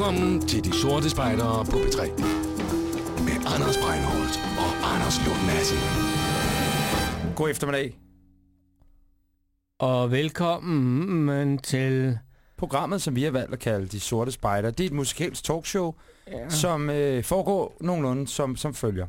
Velkommen til De Sorte Spejdere på P3. Med Anders Breinholt og Anders Lund Madsen. God eftermiddag. Og velkommen til... Programmet, som vi har valgt at kalde De Sorte Spejder, det er et musikalsk talkshow, ja. som øh, foregår nogenlunde som, som følger.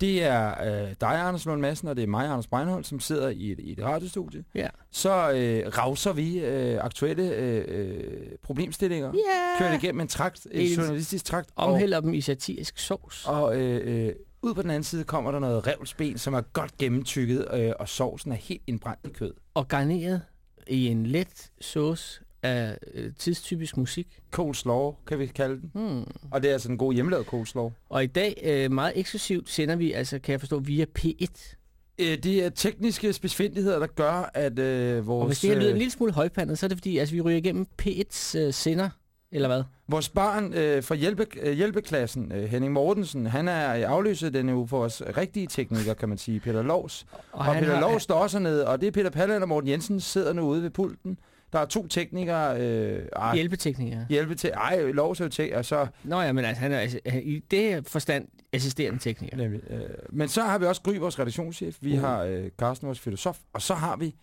Det er øh, dig, Anders Lund Madsen, og det er mig, Anders Breinholt, som sidder i et, i et radiostudie. Ja. Så øh, rauser vi øh, aktuelle øh, øh, problemstillinger, Ja. kører det igennem en trakt, en En- journalistisk trakt, og, Omhælder dem i satirisk sovs. og øh, øh, ud på den anden side kommer der noget revsben, som er godt gennemtykket, øh, og sovsen er helt indbrændt i kød. Og garneret i en let sauce af øh, tidstypisk musik. Coleslaw, kan vi kalde den. Hmm. Og det er altså en god hjemmelavet coleslaw. Og i dag, øh, meget eksklusivt, sender vi, altså kan jeg forstå, via P1. Øh, det er tekniske spidsfindigheder, der gør, at øh, vores, Og hvis det her lyder en øh, lille smule højpandet, så er det fordi, altså, vi ryger igennem P1's øh, sender, eller hvad? vores barn øh, fra hjælpe, øh, hjælpeklassen, øh, Henning Mortensen, han er afløset denne uge for vores rigtige tekniker, kan man sige, Peter Lovs. Og, og Peter har- Lovs står også nede, og det er Peter Palland og Morten Jensen sidder nu ude ved pulten. Der er to teknikere. Øh, ej, Hjælpeteknikere. hjælpe til. Ej, Lovs jo til, og så... Nå ja, men altså, han er altså, i det forstand assisterende tekniker. Nemlig, øh, men så har vi også Gry, vores redaktionschef. Vi Uh. har øh, Carsten, vores filosof. Og så har vi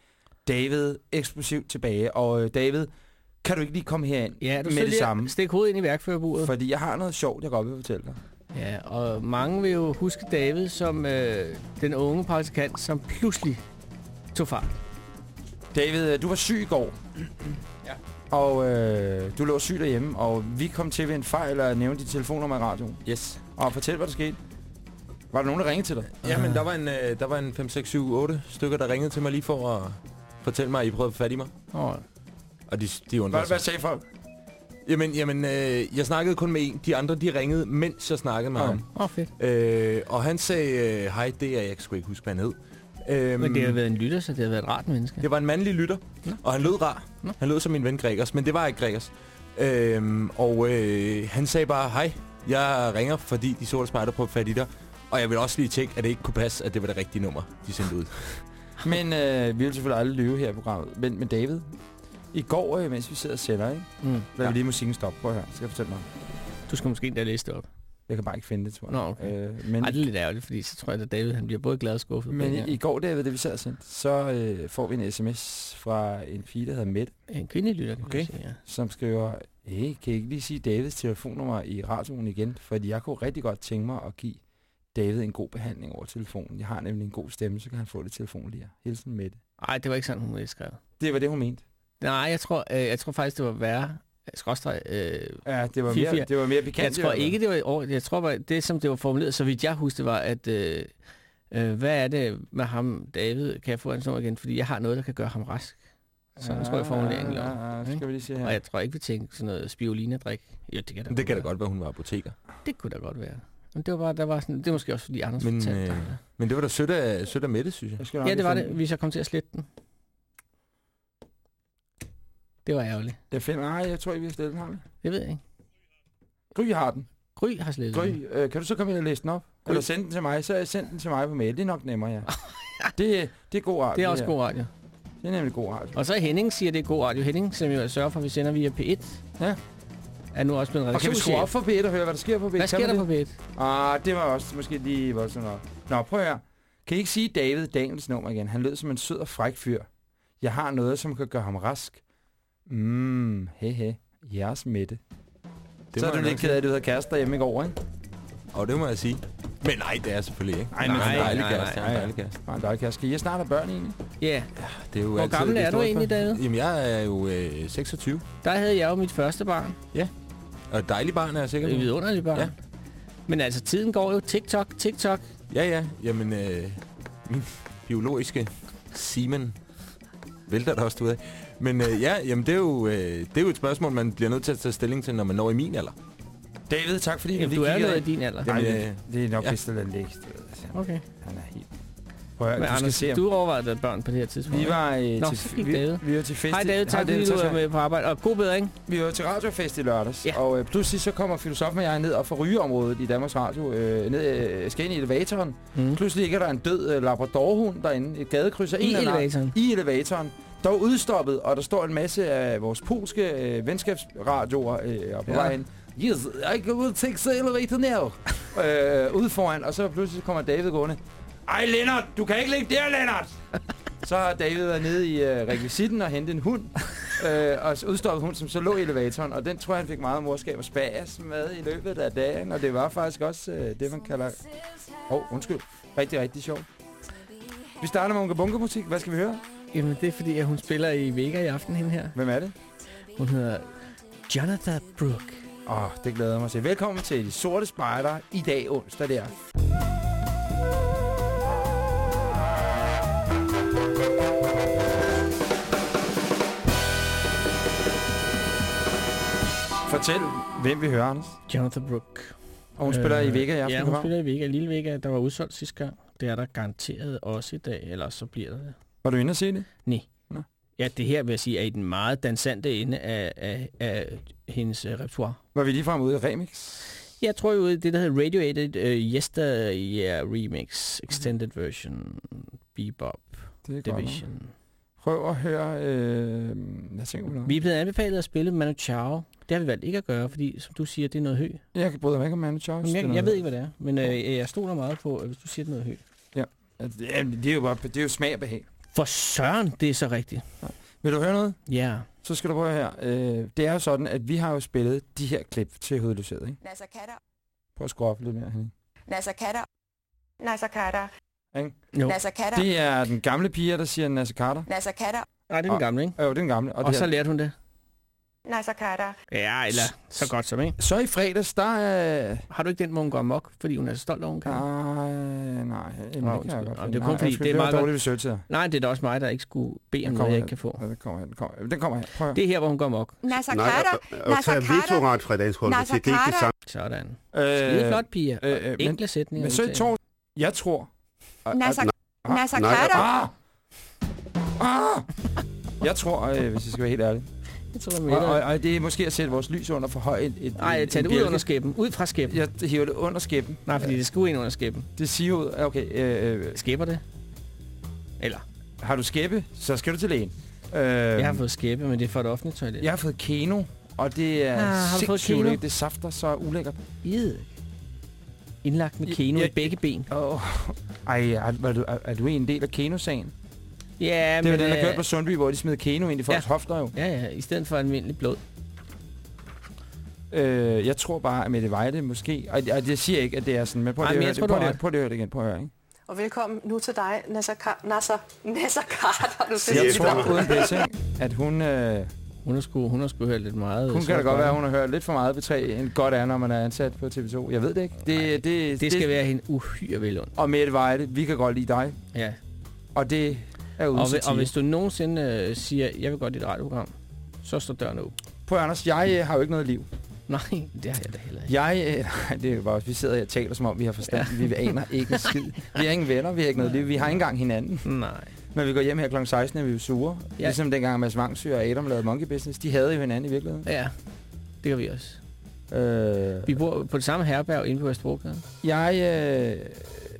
David eksplosivt tilbage. Og øh, David, kan du ikke lige komme herind Ja, du med det samme? Stik hovedet ind i værkførerburet. Fordi jeg har noget sjovt, jeg godt vil fortælle dig. Ja, og mange vil jo huske David som øh, den unge praktikant, som pludselig tog fart. David, øh, du var syg i går. Ja. Og øh, du lå syg derhjemme, og vi kom til ved en fejl at nævne dit telefonnummer i radioen. Yes. Og fortæl, hvad der skete. Var der nogen, der ringede til dig? Jamen, der var en, øh, der var en 5, 6, 7, 8 stykker, der ringede til mig lige for at fortælle mig, at I prøvede at få fat i mig. Oh, Og de, de undrede Hvad, hvad sig. sagde folk? Jamen, jamen øh, jeg snakkede kun med en. De andre, de ringede, mens jeg snakkede med Ah. ham. oh, fedt. Øh, og han sagde, øh, hej, det er jeg, jeg sgu ikke huske, hvad han hed. Øhm, Men det har været en lytter, så det har været et rart menneske. Det var en mandlig lytter, Nå. og han lød rar. Nå. Han lød som min ven Gregers, men det var ikke Gregers. Øhm, og øh, han sagde bare, hej, jeg ringer, fordi de sorte spejder på fat i dig. Og jeg vil også lige tjekke, at det ikke kunne passe, at det var det rigtige nummer, de sendte ud. Men øh, vi vil selvfølgelig aldrig lyve her i programmet. Men, men David, i går, øh, mens vi sidder og sender, ikke? Mm. Lad Ja. vi lige musikken stoppe. Prøv at høre. Skal jeg fortælle mig? Du skal måske endda læse det op. Jeg kan bare ikke finde det, tror jeg. Nå, okay. øh, men Ej, det er lidt ærgerligt, fordi så tror jeg, at David han bliver både glad og skuffet. men i, i går, David, det vi sad og sendte, så øh, får vi en sms fra en pige, der hedder Mette, En kvindelig lytter, kan Okay. sige, ja. som skriver, hey, kan I ikke lige sige Davids telefonnummer i radioen igen? Fordi jeg kunne rigtig godt tænke mig at give David en god behandling over telefonen. Jeg har nemlig en god stemme, så kan han få det telefon lige her. Hilsen Mette. Ej, det var ikke sådan, hun skrevet. Det var det, hun mente. Nej, jeg tror, øh, jeg tror faktisk, det var værre. Skråstreg, øh, Ja, det var mere, det var mere pikant. jeg tror ikke, det var år. Jeg tror, bare, det som det var formuleret, så vidt jeg husker, var, at øh, øh, hvad er det med ham, David? Kan jeg få hans nummer igen? Fordi jeg har noget, der kan gøre ham rask. Sådan tror jeg, formuleringen lå. Ja, ja, skal vi lige se her. Og jeg tror ikke, vi tænkte sådan noget spiolinadrik. Jo, det kan da Det kan da godt være, hun var apoteker. Det kunne da godt være. Men det var bare, der var sådan, det er måske også fordi Anders Men, fortalte øh. Men det var da sødt af, sødt af Mette, synes jeg. Jeg Ja, det var finde det, hvis jeg kom til at slette den. Det var ærgerligt. Jeg finder, nej, jeg tror ikke, vi har stillet den, har vi? Det ved jeg ikke. Gry har den. Gry har slettet Gry, den. øh, kan du så komme ind og læse den op? Gry. Eller sende den til mig? Så send den til mig på mail. Det er nok nemmere, ja. det, det er god radio. Det er også her. god radio. Det er nemlig god radio. Og så Henning siger, det er god radio. Henning, som jo sørger for, at vi sender via P1. Ja. Er nu også blevet Og kan vi skrue op redaktionschef. for B1 og høre, hvad der sker på B1? Hvad sker der på det? P1? Ah, det var også måske lige voldsomt nok. Nå, prøv her. Kan I ikke sige David Daniels nummer igen? Han lød som en sød og fræk fyr. Jeg har noget, som kan gøre ham rask. Mmm, he he. Jeres Mette. Det så er du lidt ked af, at du havde kæreste derhjemme i går, ikke? Og det må jeg sige. Men nej, det er selvfølgelig ikke. Ej, men nej, dejlig nej, kæreste. nej, nej. dejlig kæreste. Nej, der er kæreste. Skal I snart have børn egentlig? Ja, Det er jo hvor altid gammel er du egentlig. David? Jamen, jeg er jo øh, 26. Der havde jeg jo mit første barn. Og et dejligt barn, er jeg sikker Det er på. vidunderligt barn. Ja. Men altså, tiden går jo. TikTok, TikTok. Ja, ja. Jamen, øh, min biologiske semen vælter der også ud af. Men øh, ja, jamen, det er, jo, øh, det er jo et spørgsmål, man bliver nødt til at tage stilling til, når man når i min alder. David, tak fordi Jamen, du er noget i din alder. Nej, Jamen, det, det er nok ja. bedst at lade ligge. Okay. Han er helt... Prøv at Men du skal Anders, se du overvejede at børn på det her tidspunkt. Vi var, øh, Nå, til, vi, David. vi var til fest. Hej David, tak fordi du var med på arbejde. Og god bedring. Vi var til radiofest i lørdags, Ja. og øh, pludselig så kommer filosofen og jeg ned op fra rygeområdet i Danmarks Radio, øh, ned, øh, skal ind i elevatoren. Mm. Pludselig ligger der en død øh, labradorhund derinde, et gadekryds I elevatoren. I elevatoren. Dog udstoppet, og der står en masse af vores polske øh, venskabsradioer øh, på Ja. vejen. Yes, I will take the elevator now. øh, ude foran, og så pludselig kommer David gående. Ej, Lennart, du kan ikke ligge der, Lennart! så har David været nede i øh, rekvisitten og hentet en hund. øh, og udstoppet hund, som så lå i elevatoren. Og den tror jeg, han fik meget morskab og spas med i løbet af dagen. Og det var faktisk også øh, det, man kalder... Åh, oh, undskyld. Rigtig, rigtig sjovt. Vi starter med Unga Bunga musik. Hvad skal vi høre? Jamen, det er fordi, at hun spiller i Vega i aften, hende her. Hvem er det? Hun hedder Jonathan Brooke. Åh, oh, det glæder jeg mig til. Velkommen til De Sorte Spejder i dag onsdag der. Fortæl, hvem vi hører, Anders. Jonathan Brooke. Og hun spiller i Vega i aften. Ja, hun spiller i Vega. Lille Vega, der var udsolgt sidste gang. Det er der garanteret også i dag, ellers så bliver det. Var du inde og se det? Ja, det her vil jeg sige er i den meget dansante ende af, af, af hendes uh, repertoire. Var vi lige frem ude i remix? Jeg tror jo, det der hedder Radioated uh, Yesteryear Remix, Extended Version, Bebop, Det er godt. Division. Prøv at høre... Øh, hvad tænker du nu? Vi er blevet anbefalet at spille Manu Chao. Det har vi valgt ikke at gøre, fordi som du siger, det er noget hø. Jeg kan bryde mig ikke om Manu Chao. Jeg, jeg ved ikke, hvad det er, men øh, jeg stoler meget på, at hvis du siger, det er noget hø. Ja, det er jo bare det er jo smag og behag. For søren, det er så rigtigt. Vil du høre noget? Ja. Så skal du prøve her. Øh, det er jo sådan, at vi har jo spillet de her klip til hovedløshed, ikke? Nasser Katter. Prøv at skrue op lidt mere, Henning. Nasser Katter. Nasser Katter. Ikke? Jo. Nasser Katter. Det er den gamle pige, der siger Nasser Carter. Nasser Katter. Nej, det er den gamle, ikke? Jo, det er den gamle. Og, det og her- så lærte hun det. Nasser Katter. Ja, eller så godt som, ikke? så i fredags, der er... Har du ikke den, hvor hun går amok, fordi hun er så stolt over, hun kan? Nej, nej, jamen, Nå, det kan jeg godt. Det er kun Nej, fordi, det er meget dårligt research her. Nej, det er da også mig, der ikke skulle bede om noget, jeg her. ikke kan få. Ja, den kommer her. Den kommer, den kommer her. Prøv Det er her, hvor hun går amok. Nasser og Nasser Carter. vetoret fra Dansk Folkeparti, Nasser det er ikke det samme. Sådan. høre. Skide flot, piger. øh, øh, men- Enkle sætninger. Men så i tår... Jeg tror... Nasser, Ah, Nasser. Ah! Ah! Jeg tror, øh, hvis jeg skal være helt ærlig, Jeg tror, og, og, og det er måske at sætte vores lys under for højt. Nej, tag det ud under skæben. Ud fra skæben. Jeg hiver det under skæben. Nej, fordi det skulle ind under skæben. Det siger ud... Okay, øh, øh, Skæber det? Eller? har du skæbe, så skal du til lægen. Øh, Jeg har fået skæbe, men det er for et offentligt toilet. jeg har fået keno, og det er Ah, har fået keno? Det safter så ulækkert. Id. Indlagt med Ja, keno ja, i begge ben. Oh. Ej, er, er, du, er, er du en del af keno-sagen? Ja, Det var men... den, der øh, kørte på Sundby, hvor de smed keno ind i folks Ja. hofter jo. Ja, ja, i stedet for almindelig blod. Øh, jeg tror bare, at Mette Vejle måske... Og, og det siger ikke, at det er sådan, men prøv lige at jeg det. Lige at høre det igen. Prøv at høre, ikke? Og velkommen nu til dig, Nasser, Ka- Nasser, Nasser Carter. Du Siger Jeg tror uden pisse, at hun... Øh, Hun har sgu, hun har sgu hørt lidt meget. hun så kan da godt være, at hun har hørt lidt for meget B3 en godt er, når man er ansat på TV2. Jeg ved det ikke. Det, det, Det skal være hende uhyre vel ondt. Og Mette Vejle, vi kan godt lide dig. Ja. Og det er Og, og hvis du nogensinde øh, siger, jeg vil godt i et radioprogram, så står døren åben. Prøv Anders, jeg øh, har jo ikke noget liv. Nej, det har jeg da heller ikke. Jeg, øh, det er jo bare, vi sidder her og taler, som om vi har forstand. Ja. Vi aner ikke en skid. Vi har ingen venner, vi har ikke noget liv. Vi har ikke engang hinanden. Nej. Når vi går hjem her kl. 16, er vi jo sure. Ja. Ligesom dengang Mads Vangsø og Adam lavede Monkey Business. De havde jo hinanden i virkeligheden. Ja, det gør vi også. Øh, Vi bor på det samme herberg inde på Vestbrogade. jeg øh,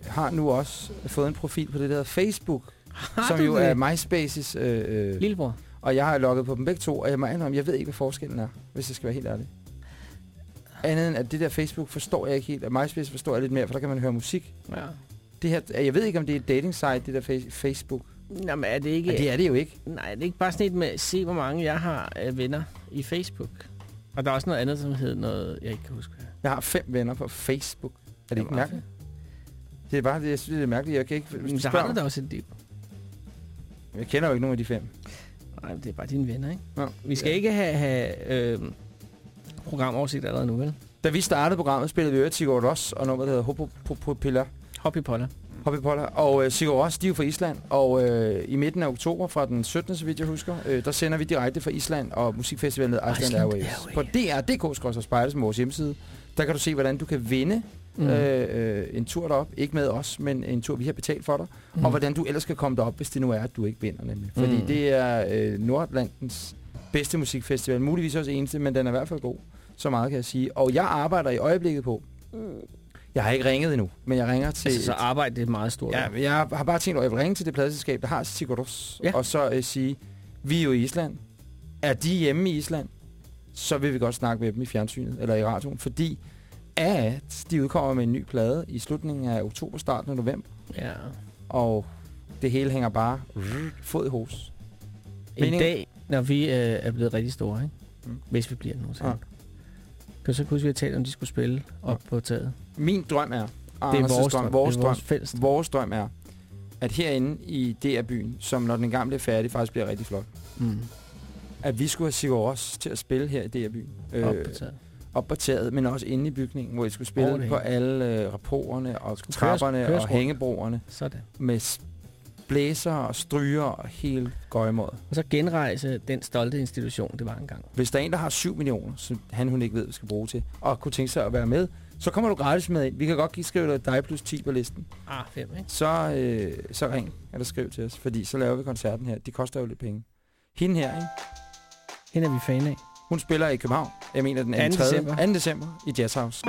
har nu også fået en profil på det der Facebook, Har som jo det? er MySpaces. Øh, øh, Lillebror. og jeg har logget på dem begge to, og jeg må indrømme, jeg ved ikke, hvad forskellen er, hvis jeg skal være helt ærlig. Andet end, at det der Facebook forstår jeg ikke helt, og MySpace forstår jeg lidt mere, for der kan man høre musik. Ja. Det her, jeg ved ikke, om det er et dating site, det der fa- Facebook. Jamen er det ikke... Ja, det er det jo ikke. Nej, det er ikke bare sådan et med, se hvor mange jeg har af venner i Facebook. Og der er også noget andet, som hedder noget, jeg ikke kan huske. Jeg har fem venner på Facebook. Er det ikke Jamen, mærkeligt? Det er bare, det, jeg synes, det er mærkeligt. Jeg kan ikke... Men så har du da også et liv. Jeg kender jo ikke nogen af de fem. Nej, det er bare dine venner, ikke? Nå. Vi skal ikke have, have øh, programoversigt allerede nu, vel? Da vi startede programmet, spillede vi jo Sigurd Ross og noget, der hedder Hopo Popo Pilla. Hobbypoller. Hobby Polla. Og øh, Sigurd Ross, de er jo fra Island. Og øh, i midten af oktober, fra den 17. så vidt jeg husker, øh, der sender vi direkte fra Island og musikfestivalen Iceland, Iceland Airways. Airways. På dr.dk spejle som vores hjemmeside. Der kan du se, hvordan du kan vinde Mm. mm. øh, en tur derop. Ikke med os, men en tur, vi har betalt for dig. Mm. Og hvordan du ellers skal komme derop, hvis det nu er, at du ikke vinder nemlig. Fordi Mm. mm. det er øh, Nordatlantens bedste musikfestival. Muligvis også eneste, men den er i hvert fald god. Så meget kan jeg sige. Og jeg arbejder i øjeblikket på. Jeg har ikke ringet endnu, men jeg ringer til... Altså, så arbejde det er meget stort. Ja, men jeg har bare tænkt, at jeg vil ringe til det pladeselskab, der har Sigurd Ros, Ja. og så øh, sige, Vi er jo i Island. Er de hjemme i Island, så vil vi godt snakke med dem i fjernsynet eller i radioen, fordi at de udkommer med en ny plade i slutningen af oktober, starten af november, Ja. og det hele hænger bare fod i hos. En Meningen- dag, når vi øh, er blevet rigtig store, ikke? Mm. Hvis vi bliver det nogensinde. Ja. Ja. Kan så at vi har talt om, de skulle spille op på taget? Min drøm er, Det er vores drøm. vores det er drøm, vores fælles drøm. vores drøm er, at herinde i DR-byen, som når den gamle er færdig, faktisk bliver rigtig flot, Mm. at vi skulle have Sigur Ros til at spille her i DR-byen. Op på taget. Op på taget, men også inde i bygningen, hvor I skulle spille på alle øh, rapporterne og Skulle køres- trapperne køres og rundt. hængebroerne Sådan. med blæser og stryger og hele gøjemåret. Og så genrejse den stolte institution, det var engang. Hvis der er en, der har 7 millioner, som han hun ikke ved, hvad skal bruge til, og kunne tænke sig at være med, så kommer du gratis med ind. Vi kan godt give skrive dig plus 10 på listen. Ah, fem, ikke? Så, øh, så ring eller skriv til os, fordi så laver vi koncerten her. De koster jo lidt penge. Hende her, ikke? Hende er vi fan af. Hun spiller i København. Jeg mener den 2. 2. december. 2. december i Jazz House.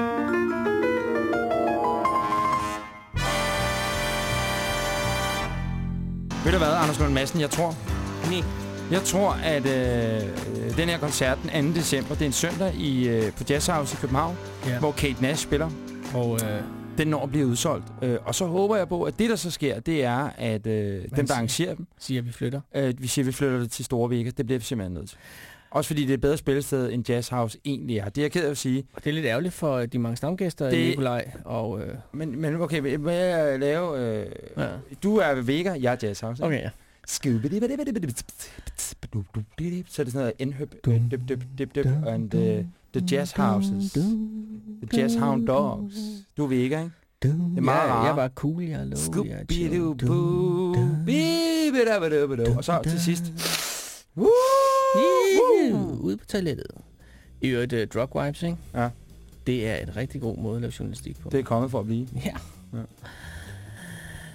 Ved du hvad, Anders Lund Madsen, jeg tror, Nej. jeg tror, at øh, den her koncert den 2. december, det er en søndag i, øh, på Jazz House i København, Ja. hvor Kate Nash spiller. Og øh, Den når at blive udsolgt. Øh, og så håber jeg på, at det, der så sker, det er, at øh, dem, der arrangerer dem, siger, at vi flytter. øh, vi siger, at vi flytter det til Store Vega. Det bliver vi simpelthen nødt til. Også fordi det er et bedre spillested, end Jazz House egentlig er. Det er jeg ked af at sige. Og det er lidt ærgerligt for de mange stamgæster, Det-. Nikolaj. Og, øh, Men, men okay, hvad- hvad jeg lave... Øh, ja. du er Vega, jeg er Jazz House. Okay, ja. Så er det sådan noget indhøb, dip, dip, dip, dip, and uh, the jazz houses, the jazz hound dogs. Du er Vega, ikke? Det er meget ja, jeg var cool, jeg lå, jeg chill. Og så til sidst... Woo! Yeah, Ude på toilettet. I øvrigt uh, drug wipes, ikke? Ja. Det er en rigtig god måde at lave journalistik på. Det er kommet for at blive. Ja.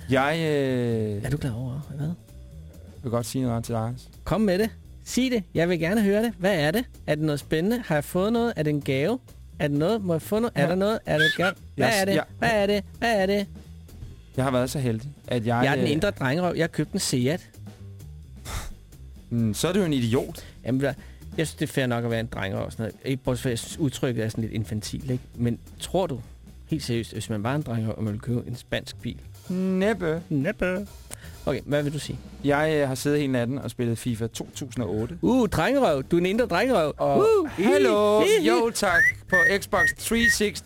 Jeg øh, Er du klar over, hvad? vil godt sige noget til dig. Kom med det. Sig det. Jeg vil gerne høre det. Hvad er det? Er det noget spændende? Har jeg fået noget? Er det en gave? Er det noget? Må jeg få noget? Er Ja. der noget? Er det gerne? Hvad Jeg- er det? jeg- Hvad er det? Hvad er det? Jeg har været så heldig, at jeg... Jeg er den øh, indre drengerøv. Jeg har købt en Seat. Mm, Så er du jo en idiot. Jamen, jeg synes, det er fair nok at være en drengerøv. og Sådan noget. Ikke bortset jeg synes, udtrykket er sådan lidt infantil. Ikke? Men tror du, helt seriøst, hvis man var en drengerøv, og man ville købe en spansk bil? Næppe. Næppe. Okay, hvad vil du sige? Jeg øh, har siddet hele natten og spillet FIFA 2008. Uh, drengerøv. Du er en indre drengerøv. Og uh, hi. jo tak, på Xbox 360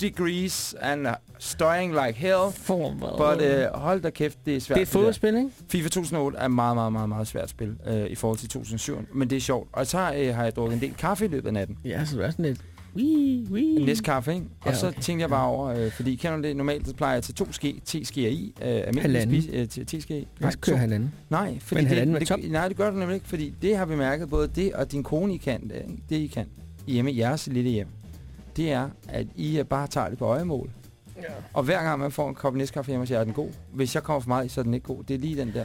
degrees and støjing like hell. But uh, hold da kæft, det er svært. det er et fodboldspil, ikke? FIFA 2008 er meget, meget, meget, meget svært spil uh, i forhold til 2007. Men det er sjovt. Og så uh, har jeg drukket en del kaffe i løbet af natten. Ja, så du er sådan lidt... Wii. En næste kaffe, ikke? Og Ja, så okay. tænkte jeg bare over, uh, fordi kender du det, normalt så plejer jeg til to ske, te skeer i. Uh, almindelig Halvanden. spis, uh, til te ske. Jeg skal køre halvanden. Nej, fordi Men halvanden det, det, nej, det gør du nemlig ikke, fordi det har vi mærket, både det og din kone, I kan, det, ikke? det I kan, hjemme i jeres lille hjem, det er, at I øh, bare tager det på øjemål. Ja. Og hver gang man får en kop næstkaffe hjemme, så er den god. Hvis jeg kommer for meget, så er den ikke god. Det er lige den der.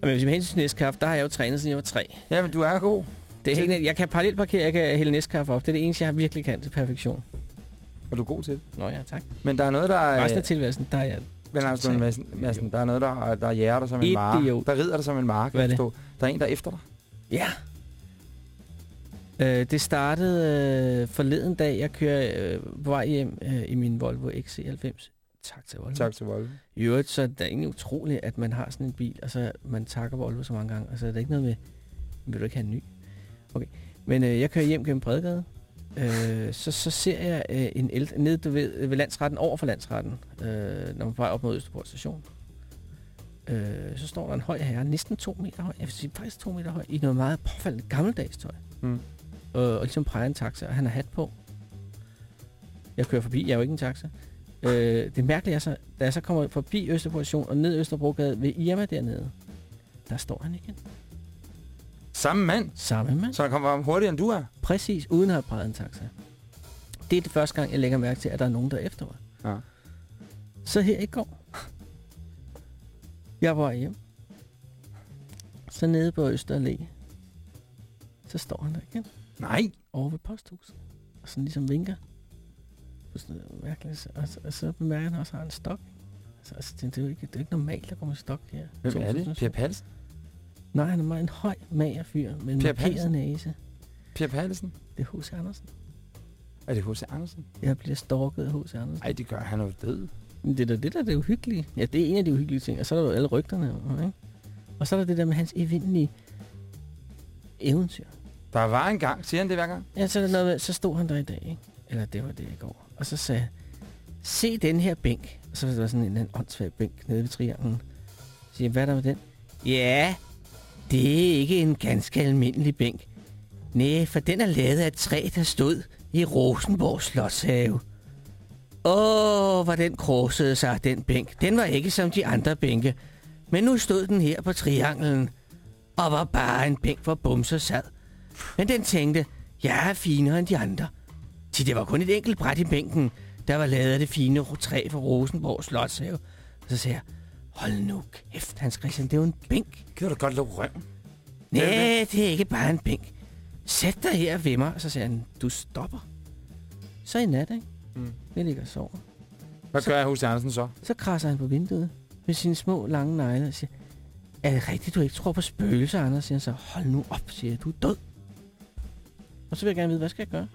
Men hvis vi med hensyn til næstkaffe, der har jeg jo trænet, siden jeg var tre. Ja, men du er god. Det er helt, net- jeg kan parallelt parkere, jeg kan hælde næstkaffe op. Det er det eneste, jeg virkelig kan til perfektion. Og du er god til det. Nå ja, tak. Men der er noget, der er... Resten af tilværelsen, der er jeg... Men altså, Tak. Madsen, Madsen, der er noget, der, der jæger dig som en mark. Der rider dig som en mark. Hvad er det? forstå. Der er en, der er efter dig. Ja. Øh, det startede øh, forleden dag. Jeg kører øh, på vej hjem øh, i min Volvo XC90. Tak til Volvo. Tak til Volvo. I øvrigt, så er det egentlig utroligt, at man har sådan en bil, og så man takker Volvo så mange gange, og så er der ikke noget med, vil du ikke have en ny? Okay. Men øh, jeg kører hjem gennem Bredegade, øh, så, så ser jeg øh, en el nede du ved, ved landsretten, over for landsretten, øh, når man er på vej op mod Østerport station. Øh, så står der en høj herre, næsten to meter høj, jeg vil sige faktisk to meter høj, i noget meget påfaldende gammeldags tøj. Mm. Øh, og ligesom præger en taxa, og han har hat på. Jeg kører forbi, jeg er jo ikke en taxa. Øh, det mærkelige er så, da jeg så kommer forbi Østerport station og ned Østerbrogade ved Irma dernede, der står han igen. Samme mand. Samme mand. Så han kommer hurtigere, end du er. Præcis, uden at have præget en taxa. Det er det første gang, jeg lægger mærke til, at der er nogen, der er efter mig. Ja. Så her i går, jeg var hjem. Så nede på Østerallé, så står han der igen, Nej. over ved posthuset, og sådan ligesom vinker. På sådan noget mærkeligt. Og så, og så bemærker han også, at han har en stok. Så altså, det, er jo ikke, det er jo ikke normalt at gå med stok her. Hvem er det? 2007. Per Palsen? Nej, han er meget en høj, mager fyr med en markeret næse. Per Pallesen? Det er H.C. Andersen. Er det H.C. Andersen? Jeg bliver stalket af H.C. Andersen. Nej, det gør han jo død. Det er da det, der er det uhyggelige. Ja, det er en af de uhyggelige ting. Og så er der jo alle rygterne. Ikke? Og så er der det der med hans evindelige eventyr. Der var en gang, siger han det hver gang? Ja, så, noget med, så stod han der i dag, ikke? Eller det var det i går. Og så sagde se den her bænk. Og så var der sådan en eller anden åndssvag bænk nede ved trianglen. Så siger hvad er der med den? Ja, det er ikke en ganske almindelig bænk. Nej, for den er lavet af et træ, der stod i Rosenborg Slotshave. Åh, hvor den krossede sig, den bænk. Den var ikke som de andre bænke. Men nu stod den her på trianglen. Og var bare en bænk, hvor bumser sad. Men den tænkte, jeg er finere end de andre. Til det var kun et enkelt bræt i bænken, der var lavet af det fine træ fra Rosenborg Slotshave. Så sagde jeg, hold nu kæft, Hans Christian, det er jo en bænk. Gider du godt lukke røven? Nej, det er ikke bare en bænk. Sæt dig her ved mig. Og så sagde han, du stopper. Så i nat, ikke? Mm. Jeg ligger og sover. Hvad Så- gør H.C. Andersen så? Så krasser han på vinduet med sine små lange negle og siger, er det rigtigt, du ikke tror på spøgelser, Anders? Siger han så, hold nu op, siger jeg, du er død. Og så vil jeg gerne vide, hvad skal jeg gøre?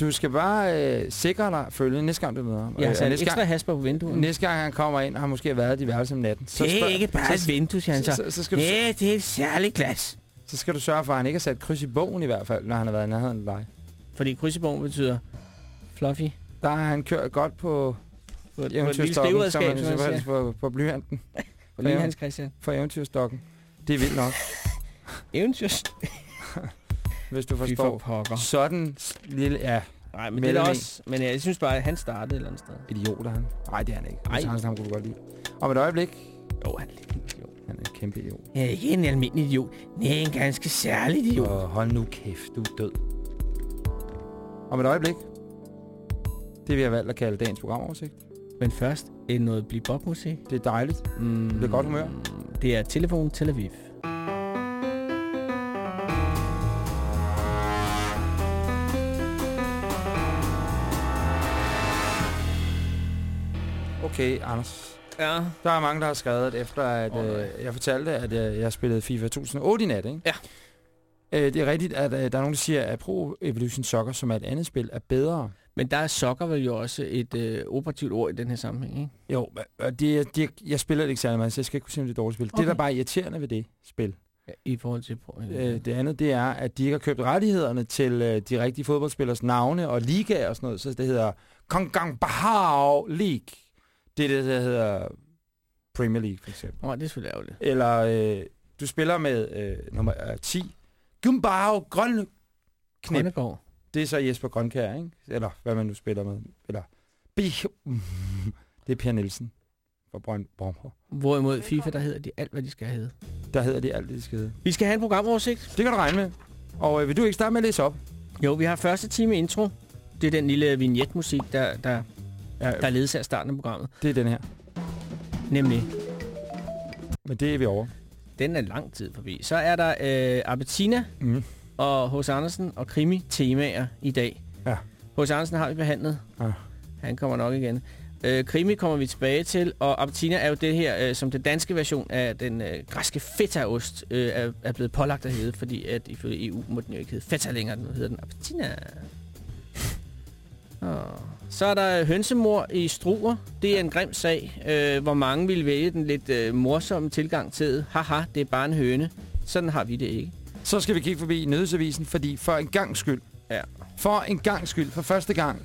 Du skal bare øh, sikre dig følge næste gang, du møder ham. Jeg har sat næste, ekstra gang, hasper på vinduet. næste gang han kommer ind, har måske været i diverse om natten. Så det er spørg- ikke bare et så, vindue, siger han så, så. så, så, skal du, Nej, det er et særligt glas. så skal du sørge for, at han ikke har sat kryds i bogen i hvert fald, når han har været i nærheden af dig. Fordi krydsebogen betyder fluffy. Der har han kørt godt på På, på et eventyrstokken, som man siger, på, på blyanten. For lille Hans Christian. For eventyrstokken. Det er vildt nok, Eventyr. hvis du forstår. Sådan lille, ja, Nej, men det er også... Men jeg synes bare, at han startede et eller andet sted. idiot er han. Nej, det er han ikke. Ej. Ej. Han, ham kunne du godt lide. Om et øjeblik, Jo, han er lidt en idiot. han er en kæmpe idiot. Jeg er ikke en almindelig idiot. Nej, en ganske særlig idiot. Og hold nu kæft, du er død. Om et øjeblik, det vi har valgt at kalde dagens programoversigt. Men først en noget bebop-musik. Det er dejligt. Mm, Det er godt humør. Det er Telefon Tel Aviv. Okay, Anders. Ja. Der er mange, der har skrevet, efter at nej. øh, jeg fortalte, at øh, jeg spillede FIFA 2008 i nat, ikke? Ja. Øh, det er rigtigt, at øh, der er nogen, der siger, at Pro Evolution Soccer, som er et andet spil, er bedre. Men der er sokker vel jo også et øh, operativt ord i den her sammenhæng, ikke? Jo, og det, det, jeg spiller det ikke særlig meget, så jeg skal ikke kunne sige, om det er et dårligt spil. Okay. Det, der bare er irriterende ved det spil, Ja, I forhold til... Pro- øh, det andet, det er, at de ikke har købt rettighederne til øh, de rigtige fodboldspillers navne og ligaer og sådan noget, så det hedder Kongang Bahao League. Det er det, der hedder Premier League, for eksempel. Åh, det er selvfølgelig ærgerligt. Eller øh, du spiller med øh, nummer øh, 10. Gumbao Grøn Knæp. Grønnegård. Det er så Jesper Grønkær, ikke? Eller hvad man nu spiller med. Eller B. Det er Per Nielsen fra Brøn Brommer. Hvorimod FIFA, der hedder de alt, hvad de skal hedde. Der hedder de alt det, de skal hedde. Vi skal have en programoversigt. Det kan du regne med. Og øh, vil du ikke starte med at læse op? Jo, vi har første time intro. Det er den lille vignetmusik, der, der, Ja, der ledsager starten af programmet. det er den her. Nemlig, Men det er vi over. den er lang tid forbi. Så er der øh, Albertina Mm. og H.C. Andersen og krimi-temaer i dag. Ja. H.C. Andersen har vi behandlet. Ja. Han kommer nok igen. Øh, krimi kommer vi tilbage til, og Albertina er jo det her, øh, som den danske version af den øh, græske fetaost øh, er, er blevet pålagt at hedde, fordi at ifølge EU må den jo ikke hedde feta længere, nu hedder den Albertina. Så er der hønsemor i Struer. Det er en grim sag, øh, hvor mange vil vælge den lidt øh, morsomme tilgang til. Haha, det er bare en høne. Sådan har vi det ikke. Så skal vi kigge forbi Nødsavisen, fordi for en gang skyld, Ja. for en gang skyld, for første gang,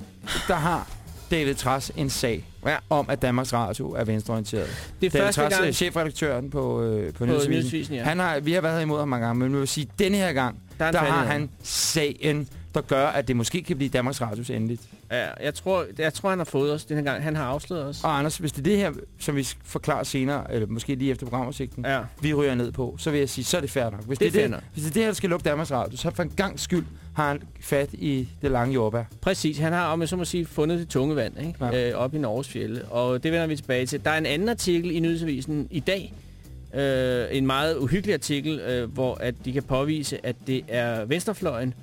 der har David Træs en sag Ja. om, at Danmarks Radio er venstreorienteret. Det er David første gang øh, chefredaktøren på, øh, på, på. Nyhedsvisen, ja. Han har, vi har været imod ham mange gange, men vi vil sige, at denne her gang, der, er der har han sagen, der gør, at det måske kan blive Danmarks Radios endeligt. Ja, jeg tror, jeg tror, han har fået os den her gang. Han har afsløret os. Og Anders, hvis det er det her, som vi forklarer senere, eller måske lige efter programudsigten, Ja. vi ryger ned på, så vil jeg sige, så er det fair nok. Hvis Det det, er det, hvis det er det her, der skal lukke Danmarks Radio, så for en gang skyld har han fat i det lange jordbær. Præcis. Han har, om jeg så må sige, fundet det tunge vand ikke? Ja. Øh, op i Norges fjelde. Og det vender vi tilbage til. Der er en anden artikel i Nyhedsavisen i dag. Øh, en meget uhyggelig artikel, øh, hvor at de kan påvise, at det er venstrefløjen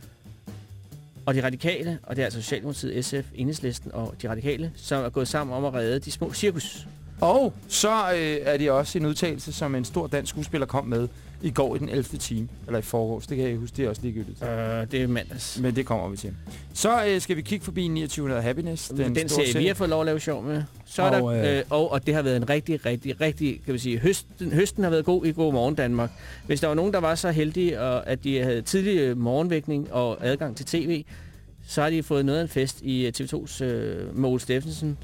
og de radikale, og det er altså Socialdemokratiet, SF, Enhedslisten og de radikale, som er gået sammen om at redde de små cirkus. Og så øh, er det også en udtalelse, som en stor dansk skuespiller kom med, i går i den 11. time, eller i forgårs, det kan jeg huske, det er også ligegyldigt. Øh, det er mandags. Men det kommer vi til. Så øh, skal vi kigge forbi 2900 Happiness. Den, den store serie, vi har fået lov at lave sjov med. Så er Og, og, der, øh, øh, og, og det har været en rigtig, rigtig, rigtig, kan vi sige, høsten, høsten har været god i God Morgen Danmark. Hvis der var nogen, der var så heldige, og at de havde tidlig øh, morgenvækning og adgang til tv, så har de fået noget af en fest i øh, TV2's øh, Mål Steffensen.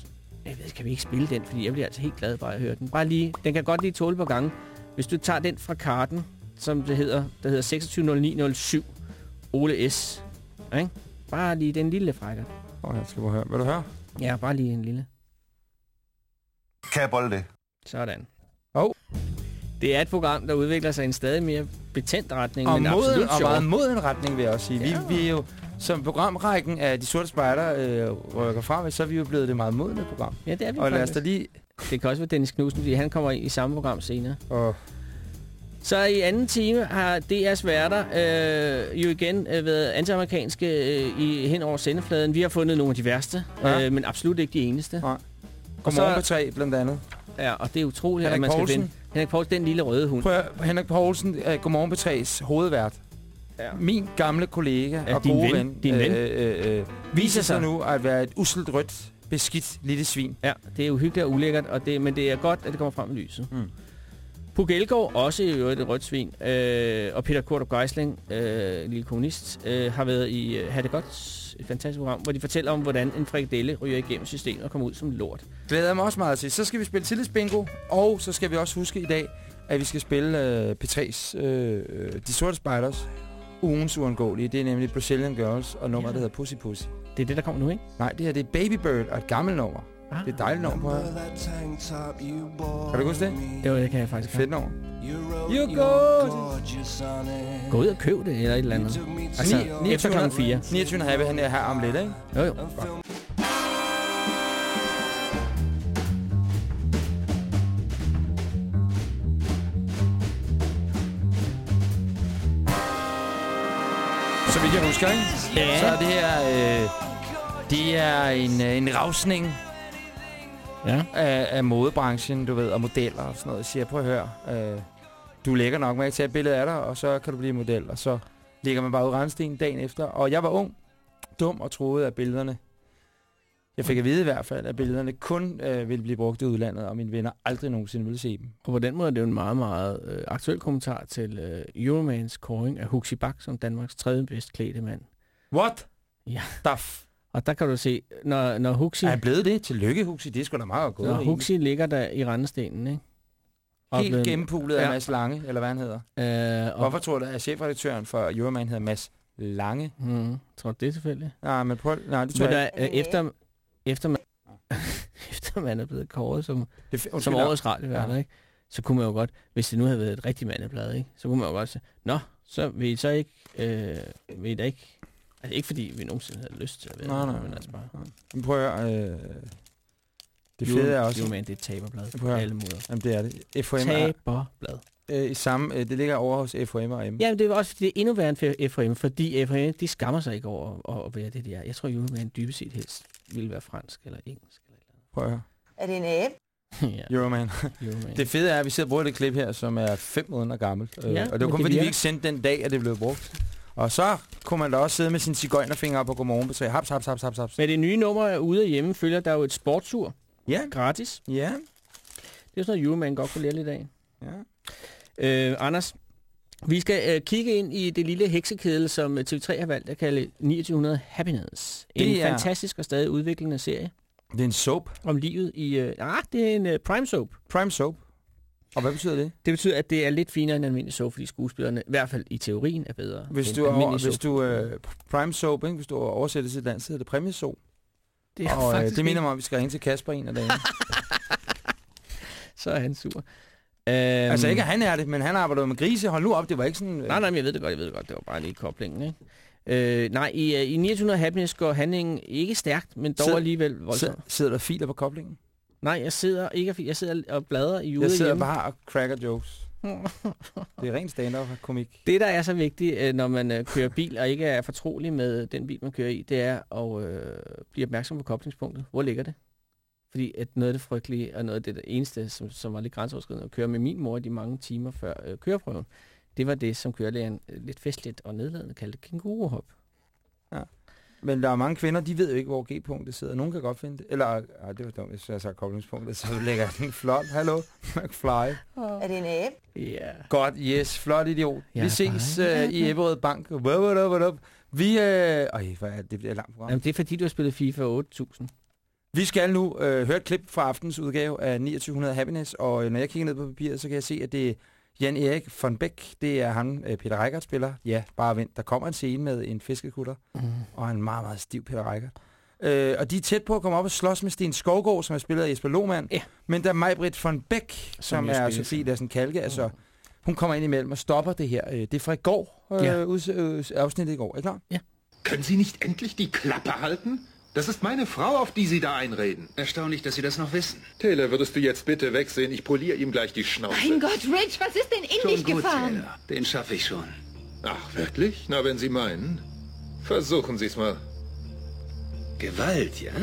Jeg ved, kan vi ikke spille den, fordi jeg bliver altså helt glad bare at høre den. Bare lige, den kan godt lige tåle på gange. Hvis du tager den fra karten, som det hedder, der hedder 260907, Ole S. Ikke? Bare lige den lille frækker. Åh, jeg skal bare høre. Vil du høre? Ja, bare lige en lille. Kan jeg bolde det? Sådan. Hov. Det er et program, der udvikler sig i en stadig mere betændt retning, Og, men moden, absolut og meget moden retning, vil jeg også sige. Ja. Vi, vi er jo, som programrækken af De Sorte Spejder øh, rykker frem, så er vi jo blevet det meget modne program. Ja, det er vi Og lad os faktisk. da lige... Det kan også være Dennis Knudsen, fordi han kommer i samme program senere. Og Så i anden time har DR's værter øh, jo igen øh, været antiamerikanske øh, i, hen over sendefladen. Vi har fundet nogle af de værste, Ja. øh, men absolut ikke de eneste. Nej. Og så- på tre, blandt andet. Ja, og det er utroligt, Henrik at man skal Poulsen. finde Henrik Poulsen, den lille røde hund. Prøv Henrik Poulsen, uh, Godmorgen på tres hovedvært. Ja. Min gamle kollega Ja, og din gode ven. ven, Din ven. Øh, øh, øh, viser sig nu at være et uselt rødt, beskidt lille svin. Ja, det er uhyggeligt og ulækkert, og det, men det er godt, at det kommer frem i lyset. Mm. Puk Elgård, også i øvrigt et rødt svin, øh, og Peter Kurt Geisling, øh, lille kommunist, øh, har været i øh, Ha' det godt, et fantastisk program, hvor de fortæller om, hvordan en frikadelle ryger igennem systemet og kommer ud som lort. Glæder jeg mig også meget til. Så skal vi spille tillidsbingo, og så skal vi også huske i dag, at vi skal spille øh, P3's øh, øh, De Sorte Spiders ugens uundgåelige. Det er nemlig Brazilian Girls og nummeret, Ja. der hedder Pussy Pussy. Det er det, der kommer nu, ikke? Nej, det her det er Baby Bird og et gammelt nummer. Ah. Det er dejligt nummer på her. Kan du huske det? Jo, det kan jeg Det er faktisk fedt nummer. You go Gå ud og køb det, eller et eller andet. Altså, Ni- efter klokken 4. 29. have han er her om lidt, ikke? Jo, jo. Så vidt jeg husker, ikke? Ja. Så er det her... Øh, det er en, øh, en ravsning Ja. af, af modebranchen, du ved, og modeller og sådan noget. Jeg siger, prøv at høre, øh, du er lækker nok med at tage et billede af dig, og så kan du blive model. Og så ligger man bare ud i dagen efter. Og jeg var ung, dum og troede, at billederne... Jeg fik at vide i hvert fald, at billederne kun øh, ville blive brugt i udlandet, og mine venner aldrig nogensinde ville se dem. Og på den måde er det jo en meget, meget øh, aktuel kommentar til øh, Euromans kåring af Huxi Bak som Danmarks tredje bedst klædte mand. What? Ja. Stuff. Og der kan du se, når, når Huxi, Er han blevet det? Tillykke, Huxi. Det er sgu da meget godt. når Huxi ligger der i randestenen, ikke? Og Helt blevet- gennempulet af Ja. Mads Lange, eller hvad han hedder. Øh, og, Hvorfor tror du, at chefredaktøren for Euroman hedder Mads Lange? Hmm, tror du, det er tilfældigt? Nej, men prøv... Nej, det tror Men jeg der, øh, efter, efter, man, efter man er blevet kåret som. Det, er f- som årets radioværter, Ja. ikke? så kunne man jo godt, hvis det nu havde været et rigtigt mandeblad, ikke? så kunne man jo godt sige, nå, så vil I så ikke, øh, vil I da ikke, altså ikke fordi vi nogensinde havde lyst til at være Nej, nej, men altså bare, Men prøv at høre, øh, det fede er også... Euromand, det er et taberblad på alle måder. Jamen, det er det. FHM er Taberblad. øh, i samme... Øh, det ligger over hos FHM og M. Ja, men det er også fordi, det er endnu værre end FHM, fordi FHM, de skammer sig ikke over at, at være det, de er. Jeg tror, Euromand dybest set helst ville være fransk eller engelsk. Eller Prøv at høre. Er det en abe? et eller andet. Euroman. ja, Euromand. Det fede er, at vi sidder og bruger det klip her, som er fem måneder gammelt. Øh, Ja, og det var kun det fordi, vi ikke sendte den dag, at det blev brugt. Og så kunne man da også sidde med sin cigøjnerfinger op på godmorgen og sige, haps, haps, haps, haps, haps. Men det nye nummer er ude af hjemme, følger der jo et sportsur Ja, gratis. ja, Det er sådan noget, Euromand godt kunne lære lidt af. ja. Øh, Anders, vi skal øh, kigge ind i det lille heksekedel, som øh, TV3 har valgt at kalde 2900 Happiness. En Det er- fantastisk og stadig udviklende serie Det er en soap. om livet i... Øh, ah, det er en øh, prime soap. Prime soap. Og hvad betyder det? Det betyder, at det er lidt finere end almindelig soap, fordi skuespillerne, i hvert fald i teorien, er bedre Hvis du, er, almindelig hvis du øh, prime soap, ikke? hvis du oversætter til dansk, så hedder det præmie soap. Det er Og øh, det mener ikke- mig, at vi skal ringe til Kasper en af dagene. Så er han sur. Um, altså ikke, at han er det, men han arbejder med grise. Hold nu op, det var ikke sådan... Øh, Nej, nej, men jeg ved det godt, jeg ved det godt. Det var bare lige koblingen, ikke? Øh, nej, i, øh, i 2900 Happiness går handlingen ikke stærkt, men dog Sid- alligevel voldsomt. sidder der filer på koblingen? Nej, jeg sidder ikke jeg sidder og bladrer i ude Jeg sidder hjemme. bare og cracker jokes. Det er rent stand-up komik. Det, der er så vigtigt, øh, når man kører bil og ikke er fortrolig med den bil, man kører i, det er at øh, blive opmærksom på koblingspunktet. Hvor ligger det? Fordi at noget af det frygtelige, og noget af det, det eneste, som, som var lidt grænseoverskridende at køre med min mor i de mange timer før øh, køreprøven, Det var det, som kørelæreren øh, lidt festligt og nedladende kaldte kænguruhop. Men der er mange kvinder, de ved jo ikke, hvor G-punktet sidder. Nogen kan godt finde det. Eller, ej, det var dumt, hvis jeg sagde koblingspunktet, så lægger jeg den flot. Hallo, McFly. Er det en abe? Ja. Godt, yes, flot idiot. Ja, Vi ses uh, i Ebberød Bank. Vi, uh, øj, hvor er det, det bliver et langt program. Jamen, det er fordi, du har spillet FIFA 8000. Vi skal nu uh, høre et klip fra aftens udgave af 2900 Happiness, og uh, når jeg kigger ned på papiret, så kan jeg se, at det er Jan Erik von Bæk. Det er han, uh, Peter Reichert spiller. Ja, bare vent. Der kommer en scene med en fiskekutter, Mm. og en meget, meget stiv Peter Reichert. Uh, og de er tæt på at komme op og slås med Sten Skovgaard, som er spillet af Jesper Lohmann. Ja. Men der er Majbrit von Bæk, som, som er Sofie. Lassen Kalke, altså hun kommer ind imellem og stopper det her. Øh, Det er fra i går, øh, Ja. øh, afsnittet i går. Er I klar? Können Sie nicht endlich die Klappe halten? Das ist meine Frau, auf die Sie da einreden. Erstaunlich, dass Sie das noch wissen. Taylor, würdest du jetzt bitte wegsehen? Ich poliere ihm gleich die Schnauze. Mein Gott, Rich, was ist denn in Schon dich gut, gefahren? Taylor. Den schaffe ich schon. Ach, wirklich? Na, wenn Sie meinen. Versuchen Sie es mal. Gewalt, ja?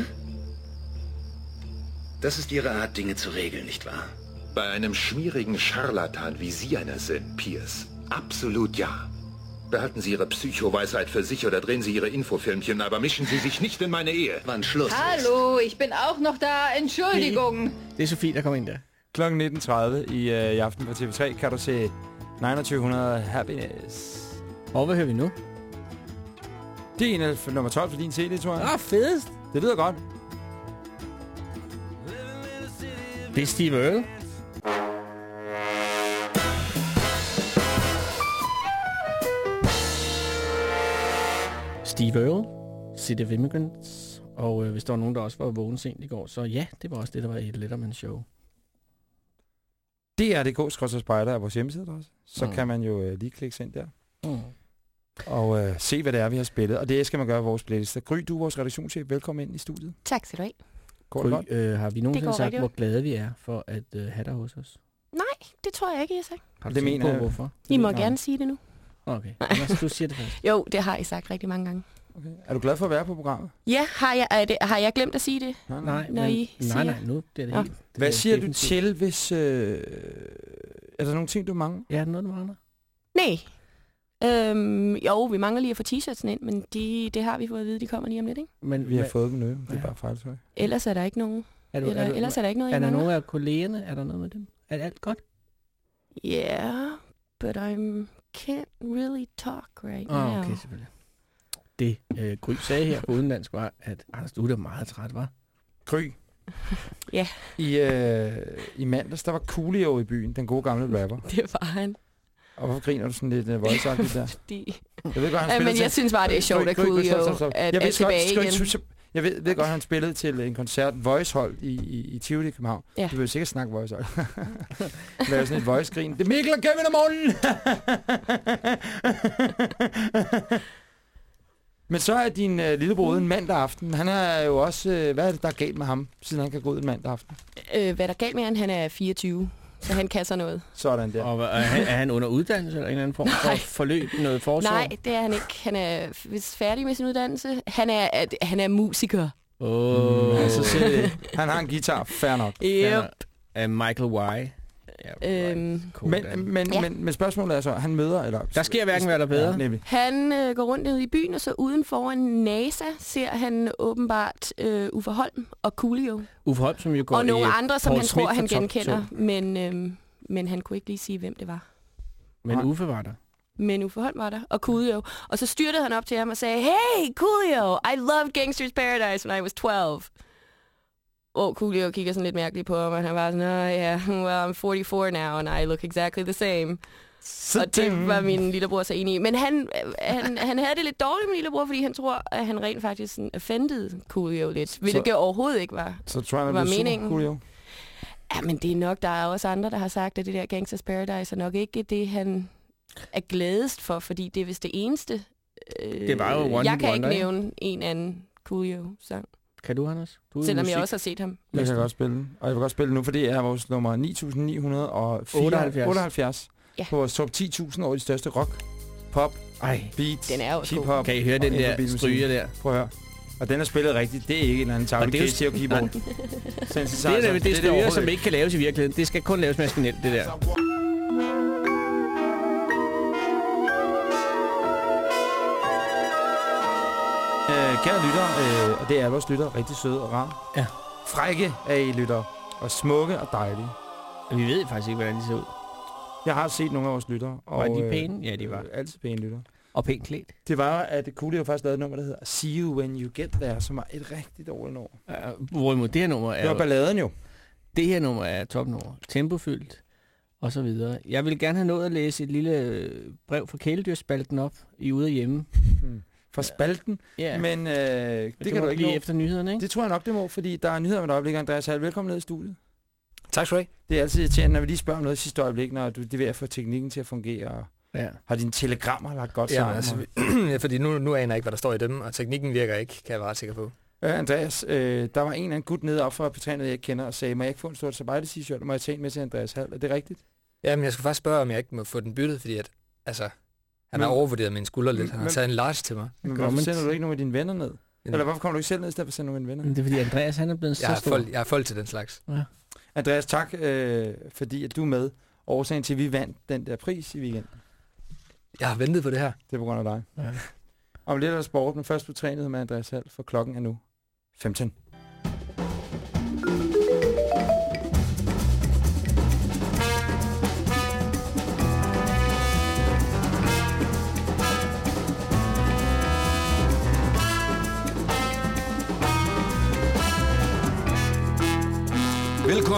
Das ist Ihre Art, Dinge zu regeln, nicht wahr? Bei einem schmierigen Scharlatan, wie Sie einer sind, Pierce. Absolut ja. Behalten Sie Ihre Psychoweisheit für sich oder drehen Sie Ihre Infofilmchen, aber mischen Sie sich nicht in meine Ehe. Wann Schluss ist. Hallo, ich bin auch noch da. Entschuldigung. Det er Sofie, der kommer ind der. Klokken 19.30 i, øh, i aften på TV3 kan du se 2900 Happiness. Og hvad hører vi nu? Det er en af nummer 12 for din CD, tror jeg. Ah, fedest. Det lyder godt. Det er Steve Earle. Steve Earle, City of Immigrants. Og øh, hvis der var nogen, der også var vågen sent i går, så ja, det var også det, der var i et Letterman show. Det er det k spejder af vores hjemmeside også. Så Mm. kan man jo øh, lige klikke ind der. Mm. Og øh, se, hvad det er, vi har spillet. Og det skal man gøre i vores playlist. Gry, du er vores redaktionschef. Velkommen ind i studiet. Tak skal du have. Går? Gry, øh, har vi nogensinde sagt, hvor glade vi er for at øh, have dig hos os? Nej, det tror jeg ikke, jeg har sagt. Har du Det mener på, jeg. hvorfor? I må Nej. gerne sige det nu. Okay, Anders, du siger det først. Jo, det har I sagt rigtig mange gange. Okay. Er du glad for at være på programmet? Ja, har jeg, er det, har jeg glemt at sige det? Nej, Når men, I nej, siger- nej, nu bliver det Nå. helt... Hvad siger du til, hvis... Øh, er der nogle ting, du mangler? Ja, er der noget, du mangler? Nej. Øhm, jo, vi mangler lige at få t-shirtsene ind, men de, det har vi fået at vide, de kommer lige om lidt, ikke? Men, Vi har fået dem nu. Det er Ja. bare fejltøj. Ellers er der ikke nogen. er du, Eller, er du, ellers er der ikke noget, er der nogen af kollegerne? Er der noget med dem? Er alt godt? Yeah, but I can't really talk right Åh, now. oh, okay, selvfølgelig. Det, øh, Gry sagde her på udenlandsk, var, at Anders, du er da meget træt, var? Gry. Ja. I, øh, I mandags, der var Coolio i byen, den gode gamle rapper. Det var han. Og hvorfor griner du sådan lidt uh, voldsomt der? Fordi... Jeg ved godt, han Ja, men jeg til- synes bare, det er sjovt, at Coolio er, Jeg ved godt, tilbage igen. Jeg ved, ved godt, han spillede til en koncert, Voice-hold i, i, i Tivoli i København. Ja. Du vil sikkert snakke Voice-hold. Lave sådan et voice-grin. Det er Mikkel og Kevin om morgenen! Men så er din øh, lillebror en mandag aften. Han er jo også... Øh, hvad er det, der er galt med ham, siden han kan gå ud en mandag aften? Øh, hvad er der galt med han? Han er 24, så han kan så noget. Sådan der. Og er han, er han under uddannelse eller en eller anden form for Nej. forløb, noget forsorg? Nej, det er han ikke. Han er færdig med sin uddannelse. Han er, han er musiker. Åh, Oh. Altså, se, han har en guitar. Fair nok. Yep. Uh, Michael Y. Ja, Øhm, cool, Men, men, Ja. men, men spørgsmålet er så, han møder... Eller, Der sker hverken hvad der er bedre. Ja, nemlig. han øh, går rundt nede i byen, og så uden foran NASA ser han åbenbart øh, Uffe Holm og Coolio. Uffe Holm, som jo går Og nogle i andre, som han tror, han genkender. Men, øh, men han kunne ikke lige sige, hvem det var. Men Nej. Uffe var der. Men Uffe Holm var der, og Coolio. Og så styrtede han op til ham og sagde, Hey, Coolio, I loved Gangster's Paradise when I was 12. Og Coolio kigger sådan lidt mærkeligt på ham, og han var sådan, oh yeah, well, I'm 44 now, and I look exactly the same. Og det var min lillebror så enig i. Men han, han, han havde det lidt dårligt med lillebror, fordi han tror, at han rent faktisk sådan offended Coolio lidt. Hvilket Så- overhovedet ikke var. Så tror han var meningen. cool, jo. Ja, men det er nok, der er også andre, der har sagt, at det der Gangsters Paradise er nok ikke det, han er gladest for, fordi det er vist det eneste. Øh, Det var jo One Jeg kan ikke Wonder, ikke? nævne en anden Coolio-sang, Kan du, Anders? Du selvom jeg musik- også har set ham. Jeg kan godt spille. Og jeg vil godt spille nu, for det er vores nummer 9978 78. Ja. på vores top 10.000 over de største rock, pop, Ej, beats, Den er også hip-hop. kan I høre den der stryger der? Prøv at høre. Og den er spillet rigtigt. Det er ikke en eller anden tavle. det er jo- keyboard. Det er det, det, det stryger, overhovedet som ikke kan laves i virkeligheden. Det skal kun laves maskinelt, det der. Kære lytter, øh, og det er vores lytter, rigtig søde og rar. Ja. Frække er I lytter, og smukke og dejlige. Vi ved faktisk ikke, hvordan de ser ud. Jeg har set nogle af vores lyttere. Og, Var de øh, pæne? Ja, de var. Øh, altid pæne lytter. Og pænt klædt. Det var, at Coolio faktisk lavede et nummer, der hedder See You When You Get There, som var et rigtig dårligt nummer. Ja, hvorimod det her nummer er Det var jo- balladen jo. Det her nummer er topnummer. Tempofyldt og så videre. Jeg vil gerne have nået at læse et lille øh, brev fra kæledyrsspalten op i Ude og Hjemme. Hmm. For spalten. Ja. Men øh, det, det kan du ikke nå. efter nyhederne, ikke? Det tror jeg nok, det må, fordi der er nyheder om et øjeblik. Andreas Hall, velkommen ned i studiet. Tak skal du have. Det er altid irriterende, når vi lige spørger om noget i sidste øjeblik, når du det er ved at få teknikken til at fungere. Og Ja. Har dine telegrammer lagt godt Ja, sammen? altså, ja, fordi nu, nu aner jeg ikke, hvad der står i dem, og teknikken virker ikke, kan jeg være ret sikker på. Øh, Andreas, øh, der var en eller anden gut nede op fra p jeg ikke kender, og sagde, må jeg ikke få en sort sabajde t-shirt, og må jeg tage en med til Andreas Hall? Er det rigtigt? Jamen, jeg skulle faktisk spørge, om jeg ikke må få den byttet, fordi at, altså, han har Men- overvurderet min skulder lidt. Han har Men- taget en large til mig. Men hvorfor sender du ikke nogen af dine venner ned? Eller hvorfor kommer du ikke selv ned, i stedet for at sende nogle af dine venner? Det er fordi Andreas, han er blevet Jeg så har, stor. folk, jeg har folk til den slags. Ja. Andreas, tak, øh, fordi at du er med. Årsagen til, at vi vandt den der pris i weekenden. Jeg har ventet på det her. Det er på grund af dig. Ja. Om lidt er der sport, men først på trænet med Andreas Hall, for klokken er nu 15.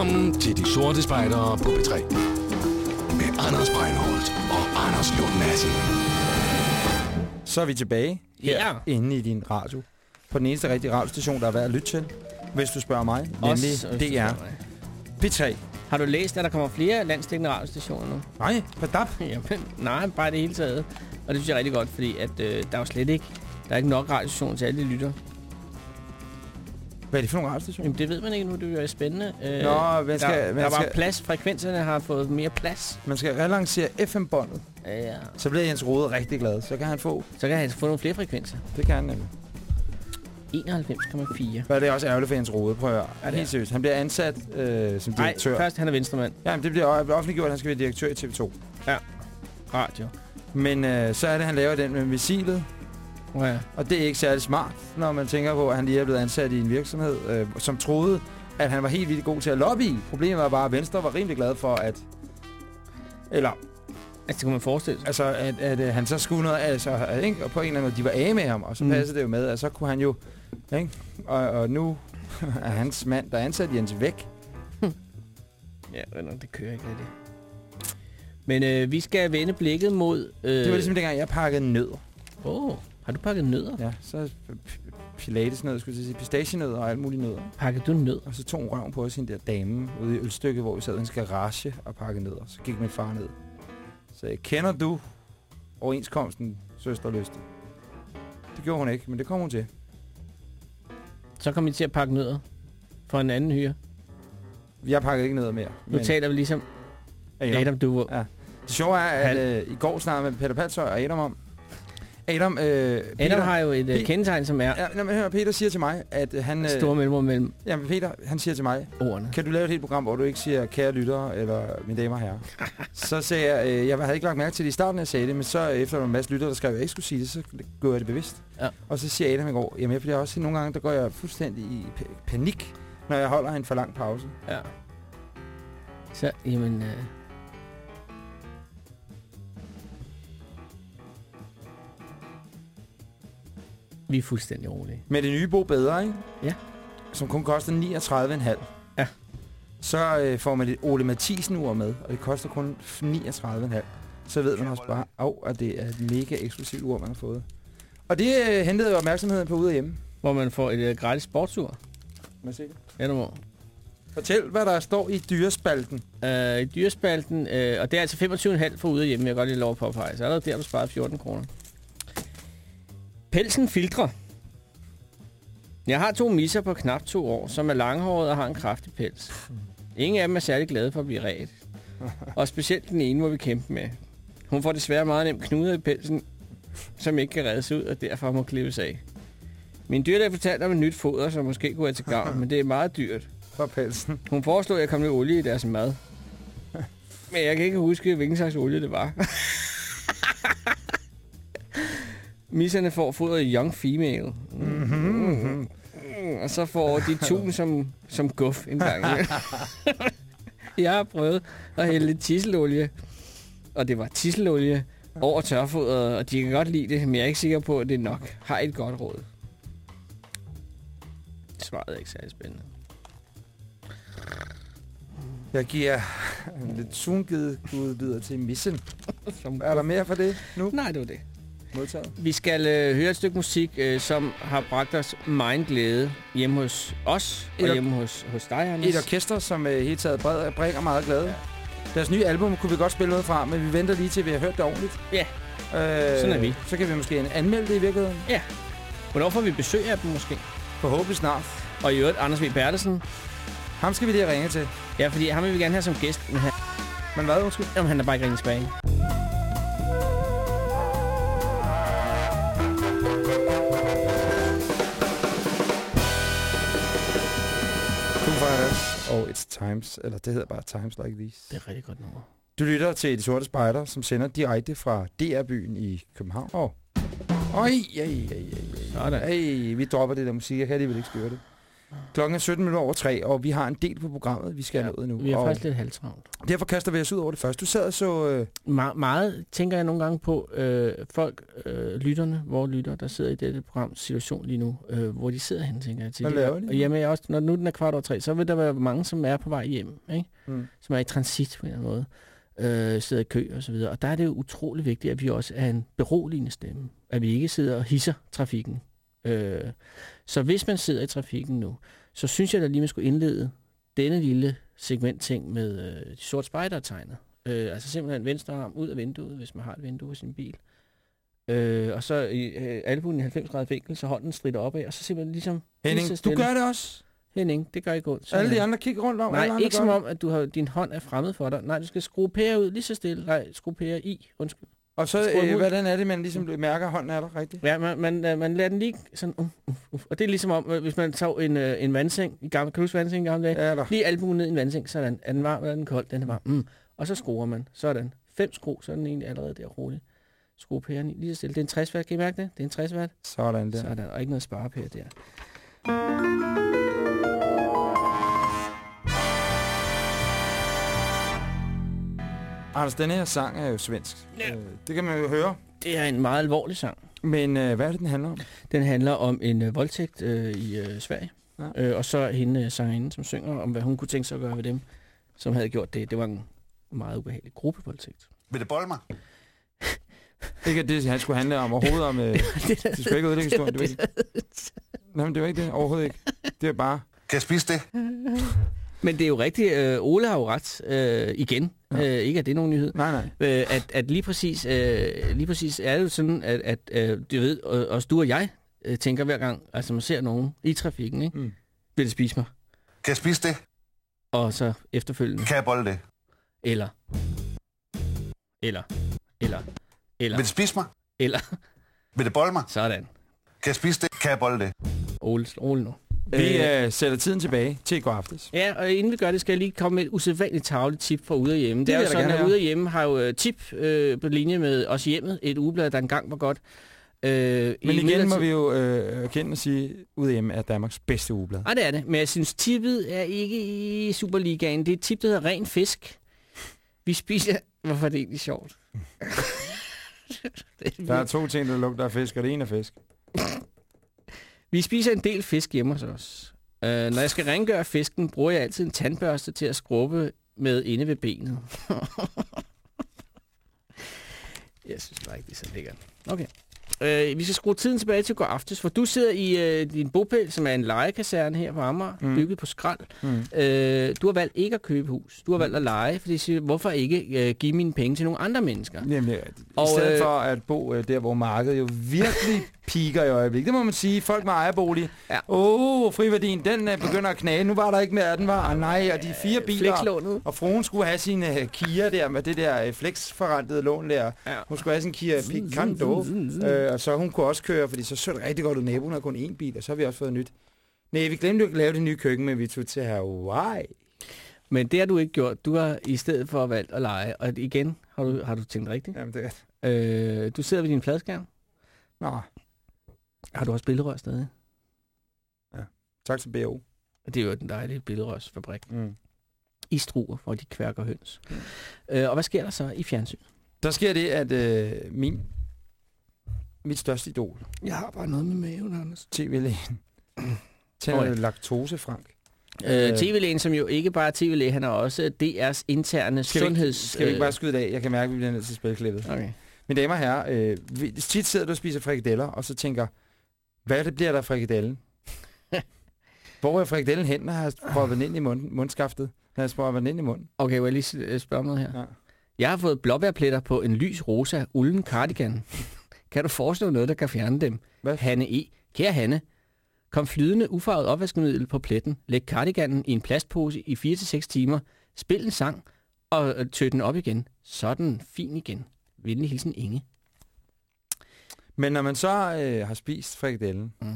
Velkommen til De Sorte Spejdere på P3. Med Anders Breinholt og Anders Lund Madsen. Så er vi tilbage her Ja. inde i din radio. På den eneste rigtige radiostation, der er værd at lytte til, hvis du spørger mig, nemlig Også, du DR spørger mig. P3. Har du læst, at der kommer flere landstækkende radiostationer nu? Nej, på DAB. Jamen, nej, bare det hele taget. Og det synes jeg er rigtig godt, fordi at, øh, der er jo slet ikke, der er ikke nok radiostationer til alle de lytter. Hvad er det for nogle radiostationer? Jamen, det ved man ikke nu, det er jo spændende. Øh, Nå, man skal- der, man der var skal- plads, frekvenserne har fået mere plads. Man skal relancere FM-båndet. Ja, ja. Så bliver Jens Rode rigtig glad. Så kan han få... Så kan han få nogle flere frekvenser. Det kan han nemlig. 91,4. Men det er også ærgerligt for Jens Rode. Prøv at høre. Ja, det er. Helt seriøst. Han bliver ansat øh, som Nej, direktør. først han er venstremand. Jamen, det bliver offentliggjort, at han skal være direktør i TV2. Ja. Radio. Men øh, så er det, han laver den med missilet. Ja. Og det er ikke særlig smart, når man tænker på, at han lige er blevet ansat i en virksomhed, øh, som troede, at han var helt vildt god til at lobby. Problemet var bare, at Venstre var rimelig glad for, at... Eller... Altså, det kunne man forestille sig. Altså, at, at, at han så skulle noget, altså, ikke? og på en eller anden måde, de var af med ham, og så Mm. passede det jo med, at så kunne han jo, ikke? Og, og nu er hans mand, der er ansat Jens væk. Ja, men det kører ikke rigtigt. Men øh, vi skal vende blikket mod... Øh, Det var ligesom dengang, jeg pakkede nødder. Åh, oh, har du pakket nødder? Ja, så pilatesnødder, skulle jeg sige, pistachienødder og alt muligt nødder. Pakkede du nødder? Og så tog hun røven på os en der dame ude i ølstykket, hvor vi sad i en garage og pakkede nødder. Så gik min far ned. Så kender du overenskomsten, søster Løste? Det gjorde hun ikke, men det kom hun til. Så kom I til at pakke nødder for en anden hyre. Jeg pakkede ikke nødder mere. Nu taler vi ligesom Adam. Duvo. Ja. Det sjove er, at øh, i går snakkede med Peter Patshøj og Adam om... Adam, øh, Adam har jo et øh, Pe- kendetegn, som er Ja, men hør, Peter siger til mig, at øh, han... store mellemrum mellem Jamen, Peter, han siger til mig, ordene. kan du lave et helt program, hvor du ikke siger kære lyttere, eller mine damer og herrer? så sagde jeg, øh, jeg havde ikke lagt mærke til det i starten, jeg sagde det, men så øh, efter en masse lyttere, der skrev, at jeg ikke skulle sige det, så gjorde jeg det bevidst. Ja. Og så siger Adam i går, jamen jeg bliver også nogle gange, der går jeg fuldstændig i pa- panik, når jeg holder en for lang pause. Ja. Så, jamen... Øh, vi er fuldstændig rolige. Med det nye Bo Bedre, ikke? Ja. Som kun koster 39,5. Ja. Så øh, får man et Ole Mathisen-ur med, og det koster kun 39,5. Så ved man også bare, af, at det er et mega eksklusivt ur, man har fået. Og det øh, hentede jo opmærksomheden på ude hjemme. Hvor man får et øh, gratis sportsur. Må jeg se det? Ja, du må. Fortæl, hvad der står i dyrespalten. Øh, I dyrespalten, øh, og det er altså 25,5 for ude hjemme, jeg godt lige lov at påpege. Så er der der, du sparet 14 kroner. Pelsen filtre. Jeg har to misser på knap to år, som er langhåret og har en kraftig pels. Ingen af dem er særlig glade for at blive ret. Og specielt den ene må vi kæmpe med. Hun får desværre meget nemt knuder i pelsen, som ikke kan reddes ud, og derfor må klippes af. Min dyrlæge fortalte om et nyt foder, som måske kunne være til gavn, men det er meget dyrt. For pelsen. Hun foreslog, at jeg kom lidt olie i deres mad. Men jeg kan ikke huske, hvilken slags olie det var. Misserne får fodret Young Female. Mm-hmm. og så får de tun som, som guf en gang. jeg har prøvet at hælde lidt tisselolie, og det var tisselolie over tørfodret, og de kan godt lide det, men jeg er ikke sikker på, at det er nok. Har et godt råd. Svaret er ikke særlig spændende. Jeg giver en lidt sungivet gud videre til missen. er der mere for det nu? Nej, det var det. Modtaget. Vi skal øh, høre et stykke musik, øh, som har bragt os meget glæde hjemme hos os, Et og or- hjemme hos, hos dig, Anders. Et orkester, som øh, hele taget bred, bringer meget glade. Ja. Deres nye album kunne vi godt spille noget fra, men vi venter lige til, vi har hørt det ordentligt. Ja, øh, sådan er vi. Så kan vi måske anmelde det i virkeligheden. Ja. Hvornår får vi besøg af dem måske? Forhåbentlig snart. Og i øvrigt, Anders V. Bertelsen. Ham skal vi lige ringe til. Ja, fordi ham vil vi gerne have som gæst. Men, han, men hvad, undskyld? Jamen, han er bare ikke ringet tilbage. Og It's Times, eller det hedder bare Times Like These. Det er rigtig godt nummer. Du lytter til De Sorte Spejder, som sender direkte fra DR-byen i København. Åh. Oh. Oj, ej, ej, ej, ej. Sådan. Ej, vi dropper det der musik. Jeg kan alligevel ikke styre det. Klokken er 17 minutter over 3, og vi har en del på programmet, vi skal ja, nå nu. Vi er og faktisk lidt halvtravlt. Derfor kaster vi os ud over det første. Du sad og så... Øh... Me- meget tænker jeg nogle gange på øh, folk, øh, lytterne, vores lytter, der sidder i dette program situation lige nu, øh, hvor de sidder hen, tænker jeg til. Hvad laver de? Og jamen, jeg også, når nu den er kvart over tre, så vil der være mange, som er på vej hjem, ikke? Mm. som er i transit på en eller anden måde, øh, sidder i kø og så videre. Og der er det jo utrolig vigtigt, at vi også er en beroligende stemme. At vi ikke sidder og hisser trafikken. Øh, så hvis man sidder i trafikken nu, så synes jeg da lige, man skulle indlede denne lille segmentting med øh, de sorte spejdertegner. Øh, altså simpelthen venstre arm ud af vinduet, hvis man har et vindue i sin bil. Øh, og så i øh, albuen i 90 grader vinkel, så hånden strider opad, og så simpelthen ligesom... Henning, du gør det også. Henning, det gør ikke ondt. Alle de andre kigger rundt om. alle Nej, andre ikke som om, at du har, din hånd er fremmed for dig. Nej, du skal skrue pære ud lige så stille. Nej, skrue pære i. Undskyld. Og så, øh, hvordan er det, man ligesom mærker, at hånden er der rigtigt? Ja, man, man, øh, man lader den lige sådan... Uh, uh, uh. Og det er ligesom om, øh, hvis man tager en, øh, en vandseng i gamle, kan du vandseng i gamle dage? Ja, der. Lige albuen ned i en vandseng, sådan. Er den varm, er den kold? Den er varm. Mm. Og så skruer man. Sådan. Fem skru, så er den egentlig allerede der rolig. Skru pæren i lige så stille. Det er en 60 watt, kan I mærke det? Det er en 60 watt. Sådan der. Sådan, og ikke noget sparepære der. Anders, den her sang er jo svensk. Ja. Øh, det kan man jo høre. Det er en meget alvorlig sang. Men øh, hvad er det, den handler om? Den handler om en øh, voldtægt øh, i øh, Sverige. Ja. Øh, og så hende øh, sangerinde, som synger om, hvad hun kunne tænke sig at gøre ved dem, som havde gjort det. Det var en meget ubehagelig gruppevoldtægt. Vil det bolle mig? Ikke at det, han skulle handle om overhovedet om... Øh, det skulle ikke udlægge historien, det var ikke. Nej, men det var ikke det. Overhovedet ikke. Det er bare... Kan jeg spise det? Men det er jo rigtigt. Øh, Ole har jo ret øh, igen. Ja. Øh, ikke at det er nogen nyhed. Nej, nej. Øh, at, at lige præcis, øh, lige præcis er det jo sådan, at, at øh, du ved, og, også du og jeg øh, tænker hver gang, altså man ser nogen i trafikken, ikke? Mm. Vil det spise mig? Kan jeg spise det? Og så efterfølgende. Kan jeg bolle det? Eller. Eller. Eller. Eller. Vil det spise mig? Eller. Vil det bolle mig? Sådan. Kan jeg spise det? Kan jeg bolle det? Ole, Ole nu. Vi øh, sætter tiden tilbage til i går aftes. Ja, og inden vi gør det, skal jeg lige komme med et usædvanligt tavligt tip fra Ude af Hjemme. Det, Det er jo sådan, at. Ude af Hjemme har jo øh, tip øh, på linje med os hjemmet, et ugeblad, der engang var godt. Øh, Men igen må midlertid- vi jo øh, erkende og sige, ude hjemme er Danmarks bedste ugeblad. Nej, det er det. Men jeg synes, tippet er ikke i Superligaen. Det er et tip, der hedder ren fisk. Vi spiser... Hvorfor er det egentlig sjovt? det Der er to ting, der lugter af fisk, og det ene er fisk. Vi spiser en del fisk hjemme hos os. Uh, når jeg skal rengøre fisken, bruger jeg altid en tandbørste til at skrubbe med inde ved benet. jeg synes bare ikke, det er så lækkert. Okay. Uh, vi skal skrue tiden tilbage til går aftes, for du sidder i uh, din bopæl, som er en legekaserne her på Amager, Mm. bygget på skrald. Mm. Uh, du har valgt ikke at købe hus. Du har valgt at lege, fordi siger, hvorfor ikke uh, give mine penge til nogle andre mennesker? Jamen, ja, I Og, stedet øh, for at bo øh, der, hvor markedet jo virkelig piker i øjeblikket. Det må man sige. Folk med ejerbolig. Ja. Åh, oh, friværdien, den øh, begynder at knage. Nu var der ikke mere af den, var. Ah, nej, og de fire biler. Flexlånet. Og fruen skulle have sin uh, Kia der med det der uh, flexforrentede lån der. Ja. Hun skulle have sin Kia Picanto. Øh, og så hun kunne også køre, fordi så så det rigtig godt ud. Naboen har kun én bil, og så har vi også fået nyt. Nej, vi glemte jo ikke at lave det nye køkken, men vi tog til Hawaii. Men det har du ikke gjort. Du har i stedet for valgt at lege. Og igen, har du, har du tænkt rigtigt? Jamen, det er... Øh, du sidder ved din pladskærm. Nå, Har du også billedrør stadig? Tak til B.O. Det er jo den dejlige billedrørsfabrik. Mm. I Struer, hvor de kværker høns. Øh, og hvad sker der så i fjernsyn? Der sker det, at øh, min, mit største idol, Jeg har bare noget med maven, Anders. tv-lægen, tænder Åh, ja. oh, laktose, Frank. Øh, TV-lægen, som jo ikke bare er TV-læge, han er også DR's interne Skal vi, sundheds... skal vi ikke bare skyde det af? Jeg kan mærke, at vi bliver nødt til at spille klippet. Okay. Mine damer og herrer, øh, vi, tit sidder du og spiser frikadeller, og så tænker, hvad det bliver der frikadellen? Hvor er frikadellen hen, når jeg har prøvet ind i mund, mundskaftet? Når jeg prøvet den ind i munden? Okay, vil jeg lige øh, spørge noget her? Ja. Jeg har fået blåbærpletter på en lys rosa ulden cardigan. kan du forestille dig noget, der kan fjerne dem? Hvad? Hanne E. Kære Hanne, kom flydende ufarvet opvaskemiddel på pletten, læg cardiganen i en plastpose i 4-6 timer, spil en sang og øh, tø den op igen. Så den fin igen. Venlig hilsen Inge. Men når man så øh, har spist frikadellen, Mm.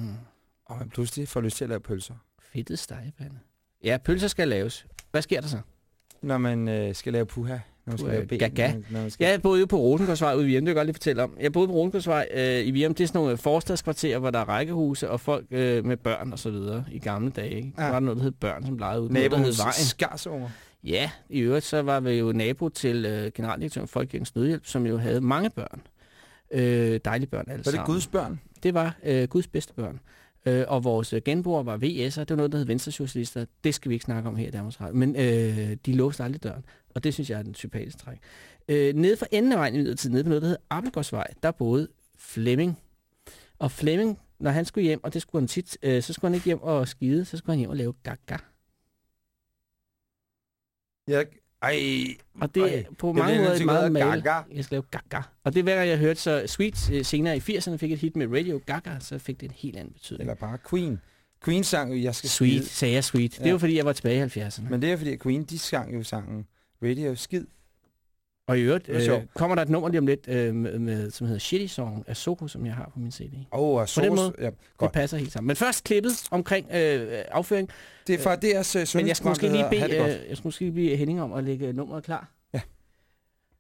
og man pludselig får lyst til at lave pølser, Fedtet stegepande. Ja, pølser skal laves. Hvad sker der så? når man øh, skal lave puha, når man skal Puha, lave ben, gaga. når man- skal... Jeg boede jo på Rosengårdsvej ude i Virum, det kan jeg godt lige fortælle om. Jeg boede på Rosengårdsvej øh, i Virum, det er sådan nogle forstadskvarterer, hvor der er rækkehuse og folk øh, med børn og så videre i gamle dage. Ikke? Ja. Der var noget, der hed børn, som legede ude. Vejen. skarsunger. Ja, i øvrigt så var vi jo nabo til øh, generaldirektøren for Folkekirkens Nødhjælp, som jo havde mange børn. Øh, dejlige børn alle Var det. Guds børn? Det var øh, Guds bedste børn. Øh, og vores øh, genboer var VS'er. Det var noget, der hed Venstresocialister. Det skal vi ikke snakke om her i Danmarks Radio. Men øh, de låste aldrig døren. Og det synes jeg er den sympatiske træk. Øh, nede for enden af vejen, imidlertid, nede på noget, der hed Appelgårdsvej, der boede Flemming. Og Flemming, når han skulle hjem, og det skulle han tit, øh, så skulle han ikke hjem og skide, så skulle han hjem og lave gaga. Jeg... Ej, Og det Ej, på det mange måder et meget mal. gaga. Jeg skal lave gaga. Og det er hver gang, jeg hørte så Sweet øh, senere i 80'erne fik et hit med Radio Gaga, så fik det en helt anden betydning. eller bare Queen. Queen sang jeg skal Sweet, skide. sagde jeg sweet. Det Ja. var fordi, jeg var tilbage i 70'erne. Men det er fordi, at Queen, de sang jo sangen Radio Skid. Og i øvrigt Det øh, kommer der et nummer lige om lidt, øh, med, med, som hedder Shitty Song af Soko, som jeg har på min CD. Åh, oh, og På den måde. Ja, Det passer helt sammen. Men først klippet omkring øh, afføring. Det er fra DR's uh, Men jeg skal måske lige bede, øh, øh, jeg skal måske lige bede Henning om at lægge nummeret klar. Ja.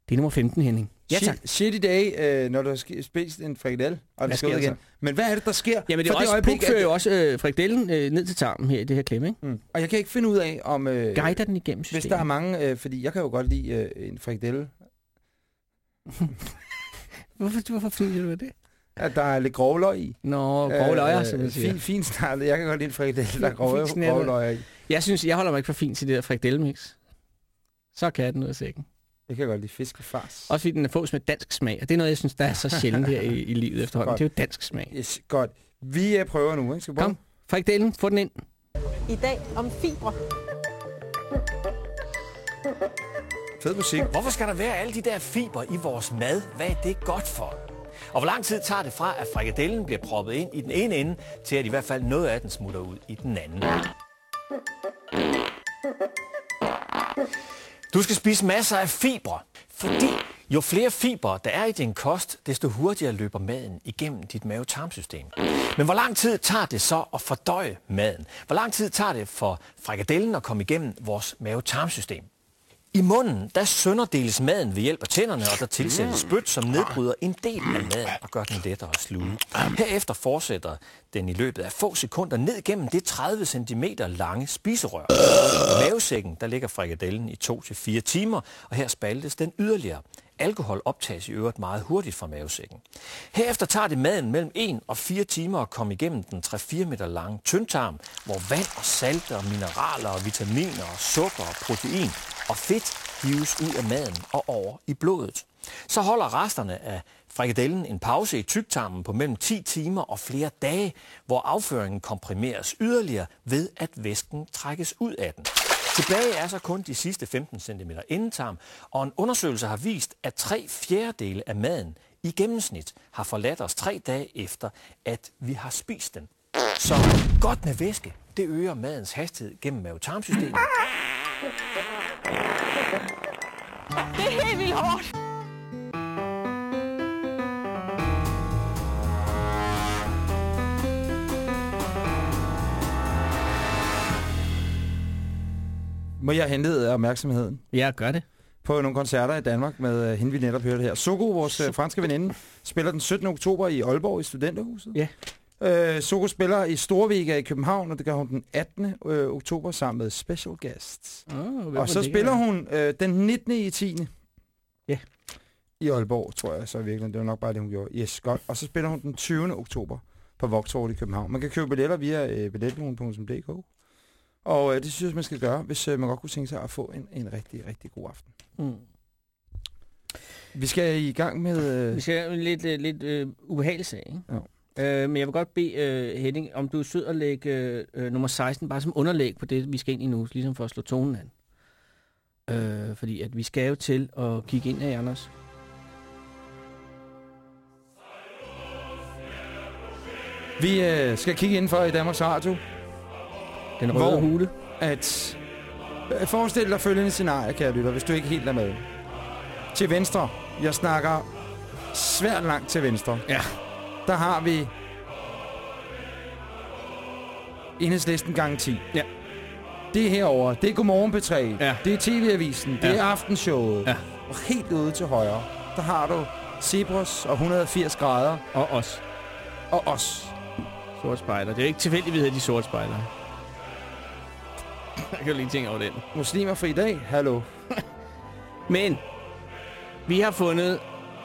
Det er nummer 15, Henning. Ja, tak. Shit, shitty day, øh, når du har spist en frikadelle, og det skal ud igen. Men hvad er det, der sker? Jamen det er også, Puk fører jo også øh, frikadellen øh, ned til tarmen her i det her klip, ikke? Mm. Og jeg kan ikke finde ud af, om... Øh, Guider den igennem hvis systemet. der er mange... Øh, fordi jeg kan jo godt lide øh, en frikadelle. Hvorfor, hvorfor fniser du af det? At der er lidt grove løg i. Nå, grove løjer, som man siger. Fin, fin snart. Jeg kan godt lide frikadelle, der er grove, løg i. Jeg synes, jeg holder mig ikke for fint til det der frikadellemix. Så kan den ud af sækken. Jeg kan godt lide fiskefars. Også fordi den er fås med dansk smag, og det er noget, jeg synes, der er så sjældent her i, i livet efterhånden. Godt. Det er jo dansk smag. Yes, godt. Vi øh, prøver nu, ikke? Skal? Kom, frikadellen, få den ind. I dag om fibre. Fed musik. Hvorfor skal der være alle de der fiber i vores mad? Hvad er det godt for? Og hvor lang tid tager det fra, at frikadellen bliver proppet ind i den ene ende, til at i hvert fald noget af den smutter ud i den anden? Du skal spise masser af fibre, fordi jo flere fibre der er i din kost, desto hurtigere løber maden igennem dit mavetarmsystem. Men hvor lang tid tager det så at fordøje maden? Hvor lang tid tager det for frikadellen at komme igennem vores mavetarmsystem? I munden, der sønderdeles maden ved hjælp af tænderne, og der tilsættes spyt, som nedbryder en del af maden og gør den lettere at sluge. Herefter fortsætter den i løbet af få sekunder ned gennem det 30 cm lange spiserør. I mavesækken, der ligger frikadellen i 2-4 timer, og her spaltes den yderligere. Alkohol optages i øvrigt meget hurtigt fra mavesækken. Herefter tager det maden mellem 1 og 4 timer at komme igennem den 3-4 meter lange tyndtarm, hvor vand og salte og mineraler og vitaminer og sukker og protein og fedt hives ud af maden og over i blodet. Så holder resterne af frikadellen en pause i tyktarmen på mellem 10 timer og flere dage, hvor afføringen komprimeres yderligere ved, at væsken trækkes ud af den. Tilbage er så kun de sidste 15 cm endetarm, og en undersøgelse har vist, at tre fjerdedele af maden i gennemsnit har forladt os tre dage efter, at vi har spist den. Så godt med væske, det øger madens hastighed gennem mavetarmsystemet. Det er helt vildt hårdt. Må jeg hente opmærksomheden? Ja, gør det. På nogle koncerter i Danmark med uh, hende, vi netop hørte her. Soko, vores uh, franske veninde, spiller den 17. oktober i Aalborg i Studenterhuset. Ja. Øh, Soko spiller i Storvega i København, og det gør hun den 18. Øh, oktober sammen med special guests. Oh, og så spiller hun øh, den 19. i 10. Ja. I Aalborg, tror jeg så virkelig. Det var nok bare det, hun gjorde. Yes, godt. Og så spiller hun den 20. oktober på Vogtårn i København. Man kan købe billetter via øh, billetlugen.dk. Og øh, det synes jeg, man skal gøre, hvis øh, man godt kunne tænke sig at få en, en rigtig, rigtig god aften. Mm. Vi skal i gang med... Øh... Vi skal en lidt, øh, lidt øh, ubehagelig sag, ikke? Ja. Øh, men jeg vil godt bede øh, Henning, om du er sød at lægge øh, øh, nummer 16 bare som underlæg på det, vi skal ind i nu, ligesom for at slå tonen an. Øh, fordi at vi skal jo til at kigge ind af Anders. Vi øh, skal kigge indenfor i Danmarks Radio. Den røde hvor hule. At, øh, forestil dig følgende scenarie, kære lytter, hvis du ikke helt er med. Til venstre, jeg snakker svært langt til venstre. Ja. Der har vi enhedslisten gang 10. Ja. Det er herover. Det er Godmorgen P3. Ja. Det er TV-avisen. Det Ja. er Aftenshowet. Ja. Og helt ude til højre, der har du Zebros og 180 grader. Og os. Og os. Sort spejler. Det er ikke tilfældigt, vi hedder de sorte spejlere. Jeg kan lige tænke over den. Muslimer for i dag. Hallo. Men vi har fundet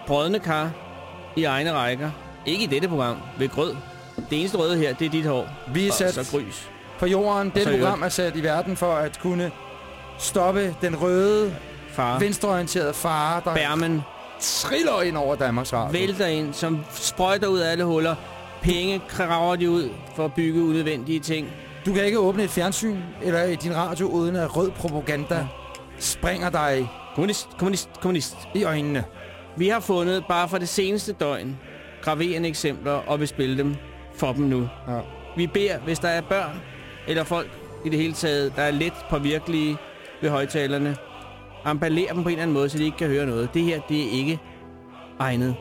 brødne kar i egne rækker. Ikke i dette program, ved grød. Det eneste røde her, det er dit hår. Vi er Og sat så grys. på jorden. så Det i program er sat i verden for at kunne stoppe den røde, Far. venstreorienterede fare, der Bærmen triller ind over Danmarks Radio. vælter ind, som sprøjter ud af alle huller. Penge kraver de ud for at bygge unødvendige ting. Du kan ikke åbne et fjernsyn eller din radio, uden at rød propaganda springer dig Kommunist, kommunist, kommunist. i øjnene. Vi har fundet, bare for det seneste døgn, graverende eksempler, og vil spille dem for dem nu. Ja. Vi beder, hvis der er børn, eller folk i det hele taget, der er let påvirkelige ved højtalerne, emballere dem på en eller anden måde, så de ikke kan høre noget. Det her, det er ikke egnet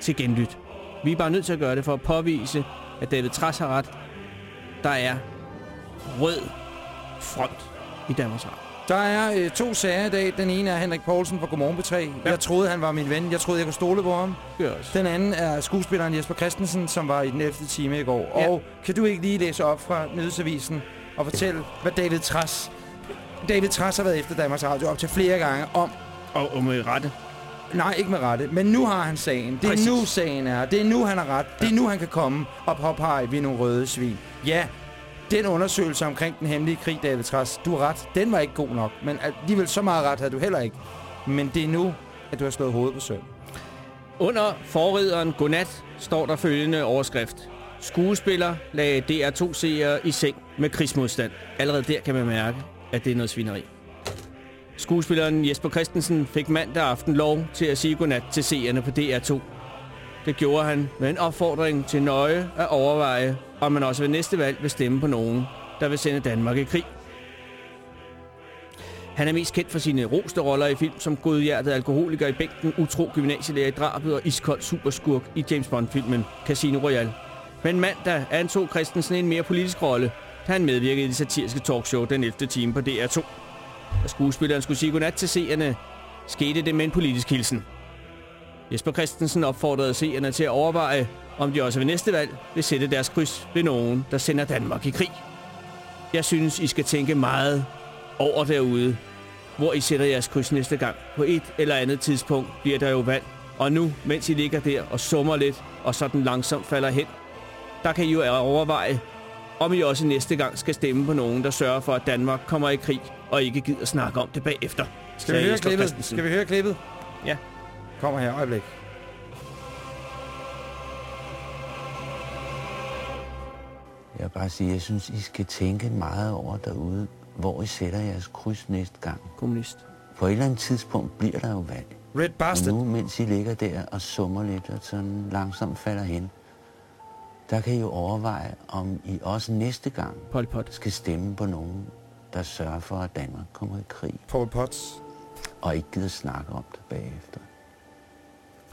til genlyt. Vi er bare nødt til at gøre det for at påvise, at David Træs har ret. Der er rød front i Danmarks Radio. Der er øh, to sager i dag. Den ene er Henrik Poulsen fra Godmorgen P3. Ja. Jeg troede, han var min ven. Jeg troede, jeg kunne stole på ham. Også. Den anden er skuespilleren Jesper Christensen, som var i den 11. time i går. Ja. Og kan du ikke lige læse op fra Nyhedsavisen og fortælle, hvad David Træs... David Træs har været efter Danmarks Radio op til flere gange om... Og, og med rette. Nej, ikke med rette. Men nu har han sagen. Det er Præcis. nu sagen er. Det er nu, han har ret. Det er nu, han kan komme og påpege, vi er nogle røde svin. Ja, den undersøgelse omkring den hemmelige krig, David Træs, du har ret. Den var ikke god nok. Men alligevel så meget ret havde du heller ikke. Men det er nu, at du har slået hovedet på søm. Under forrideren Godnat står der følgende overskrift. Skuespiller lagde DR2-seere i seng med krigsmodstand. Allerede der kan man mærke, at det er noget svineri. Skuespilleren Jesper Christensen fik mandag aften lov til at sige godnat til seerne på DR2. Det gjorde han med en opfordring til nøje at overveje, og man også ved næste valg vil stemme på nogen, der vil sende Danmark i krig. Han er mest kendt for sine roste roller i film som godhjertet alkoholiker i bænken, utro gymnasielærer i drabet og iskold superskurk i James Bond-filmen Casino Royale. Men mandag antog Christensen en mere politisk rolle, da han medvirkede i det satiriske talkshow den 11. time på DR2. Da skuespilleren skulle sige godnat til seerne, skete det med en politisk hilsen. Jesper Christensen opfordrede seerne til at overveje, om de også ved næste valg vil sætte deres kryds ved nogen, der sender Danmark i krig. Jeg synes, I skal tænke meget over derude, hvor I sætter jeres kryds næste gang. På et eller andet tidspunkt bliver der jo valg. Og nu, mens I ligger der og summer lidt, og sådan langsomt falder hen, der kan I jo overveje, om I også næste gang skal stemme på nogen, der sørger for, at Danmark kommer i krig, og ikke gider snakke om det bagefter. Skal vi høre klippet? Skal vi høre klippet? Ja. Kommer her, øjeblik. Jeg vil bare sige, jeg synes, I skal tænke meget over derude, hvor I sætter jeres kryds næste gang. Kommunist. På et eller andet tidspunkt bliver der jo valg. Red Bastard. Og nu, mens I ligger der og summer lidt og sådan langsomt falder hen, der kan I jo overveje, om I også næste gang Pol Pot. skal stemme på nogen, der sørger for, at Danmark kommer i krig. Paul Potts. Og ikke gider snakke om det bagefter.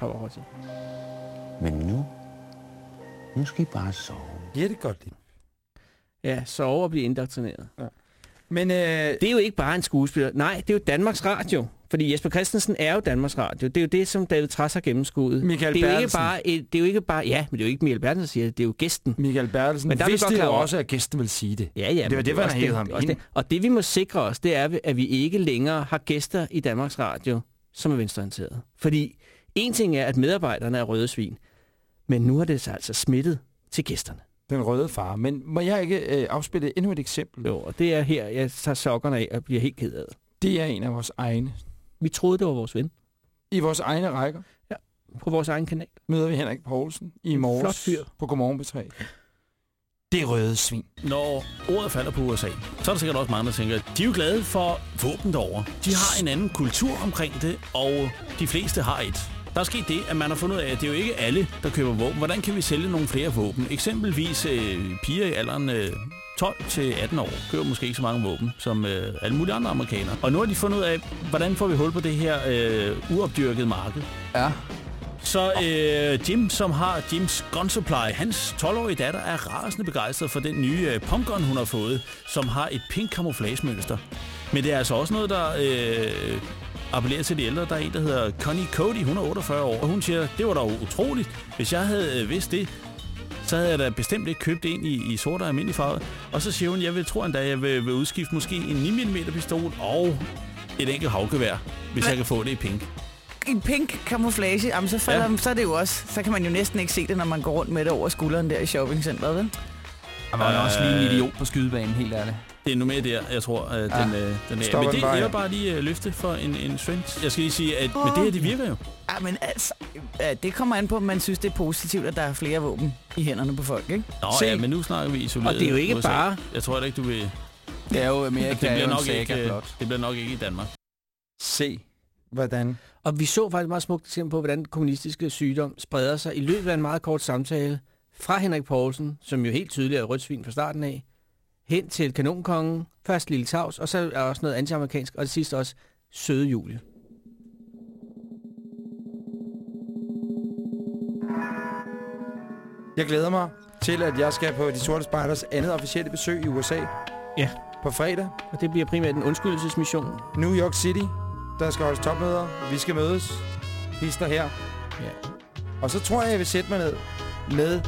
Pavarotti. Men nu, nu skal I bare sove. Ja, det er godt lige. Ja, sove og blive indoktrineret. Ja. Men øh, Det er jo ikke bare en skuespiller. Nej, det er jo Danmarks Radio. Fordi Jesper Christensen er jo Danmarks Radio. Det er jo det, som David Trass har gennemskuddet. Michael det er jo ikke bare, et, det er jo ikke bare, ja, men det er jo ikke Michael Bertelsen, der siger det, det er jo gæsten. Michael Bertelsen Men der er vi vidste godt jo også, at gæsten ville sige det. Ja, ja. Det var det, man hævede ham ind. det. Og det vi må sikre os, det er, at vi ikke længere har gæster i Danmarks Radio, som er venstreorienterede. Fordi en ting er, at medarbejderne er røde svin, men nu har det sig altså smittet til gæsterne. Den røde far. Men må jeg ikke øh, afspille endnu et eksempel? Jo, og det er her, jeg tager sokkerne af og bliver helt ked af det. Er en af vores egne. Vi troede, det var vores ven. I vores egne rækker På vores egen kanal. møder vi Henrik Poulsen i morges flot fyr. på Godmorgen på 3. Det er røde svin. Når ordet falder på USA, så er der sikkert også mange, der tænker, at de er jo glade for våben derovre. De har en anden kultur omkring det, og de fleste har et. Der er sket det, at man har fundet ud af, at det er jo ikke alle, der køber våben. Hvordan kan vi sælge nogle flere våben? Eksempelvis øh, piger i alderen øh, 12 til 18 år køber måske ikke så mange våben som øh, alle mulige andre amerikanere. Og nu har de fundet ud af, hvordan får vi hul på det her øh, uopdyrkede marked. Ja. Så øh, Jim, som har Jims Gun Supply, hans 12-årige datter er rasende begejstret for den nye øh, pumpgun, hun har fået, som har et pink camouflage-mønster. Men det er altså også noget, der øh, appellerer til de ældre. Der er en, der hedder Connie Cody, hun er 48 år, og hun siger, det var da utroligt. Hvis jeg havde øh, vidst det, så havde jeg da bestemt ikke købt en i, i sort og almindelig farve. Og så siger hun, jeg vil tro endda, jeg vil, vil udskifte måske en 9 mm pistol og et enkelt havgevær, hvis jeg kan få det i pink. En pink camouflage, jamen så, falder, ja. så er det jo også, så kan man jo næsten ikke se det, når man går rundt med det over skulderen der i shoppingcenteret, vel? Og man er også lige en idiot på skydebanen, helt ærligt. Det er nu mere der, jeg tror, at Ja. den, øh, den er. Men den det, bare, jeg vil bare lige øh, løfte for en, en trend. Jeg skal lige sige, at men det her, det virker jo. Ja, men altså, ja, det kommer an på, om man synes, det er positivt, at der er flere våben i hænderne på folk, ikke? Nå ja, men nu snakker vi isoleret. Og det er jo ikke USA. bare- Jeg tror heller ikke, du vil... Det er jo Amerika, det er bliver nok ikke, øh, blot. Det bliver nok ikke i Danmark. Se, hvordan... Og vi så faktisk et meget smukt eksempel på, hvordan den kommunistiske sygdom spreder sig i løbet af en meget kort samtale fra Henrik Poulsen, som jo helt tydeligt er rødt svin fra starten af, hen til kanonkongen, først Lille Tavs, og så er der også noget antiamerikansk, og det sidste også Søde Julie. Jeg glæder mig til, at jeg skal på De Sorte Spejders andet officielle besøg i USA. Ja. På fredag. Og det bliver primært en undskyldelsesmission. New York City. Der skal holdes topmøder. Vi skal mødes. Hister her. Ja. Og så tror jeg, jeg vil sætte mig ned med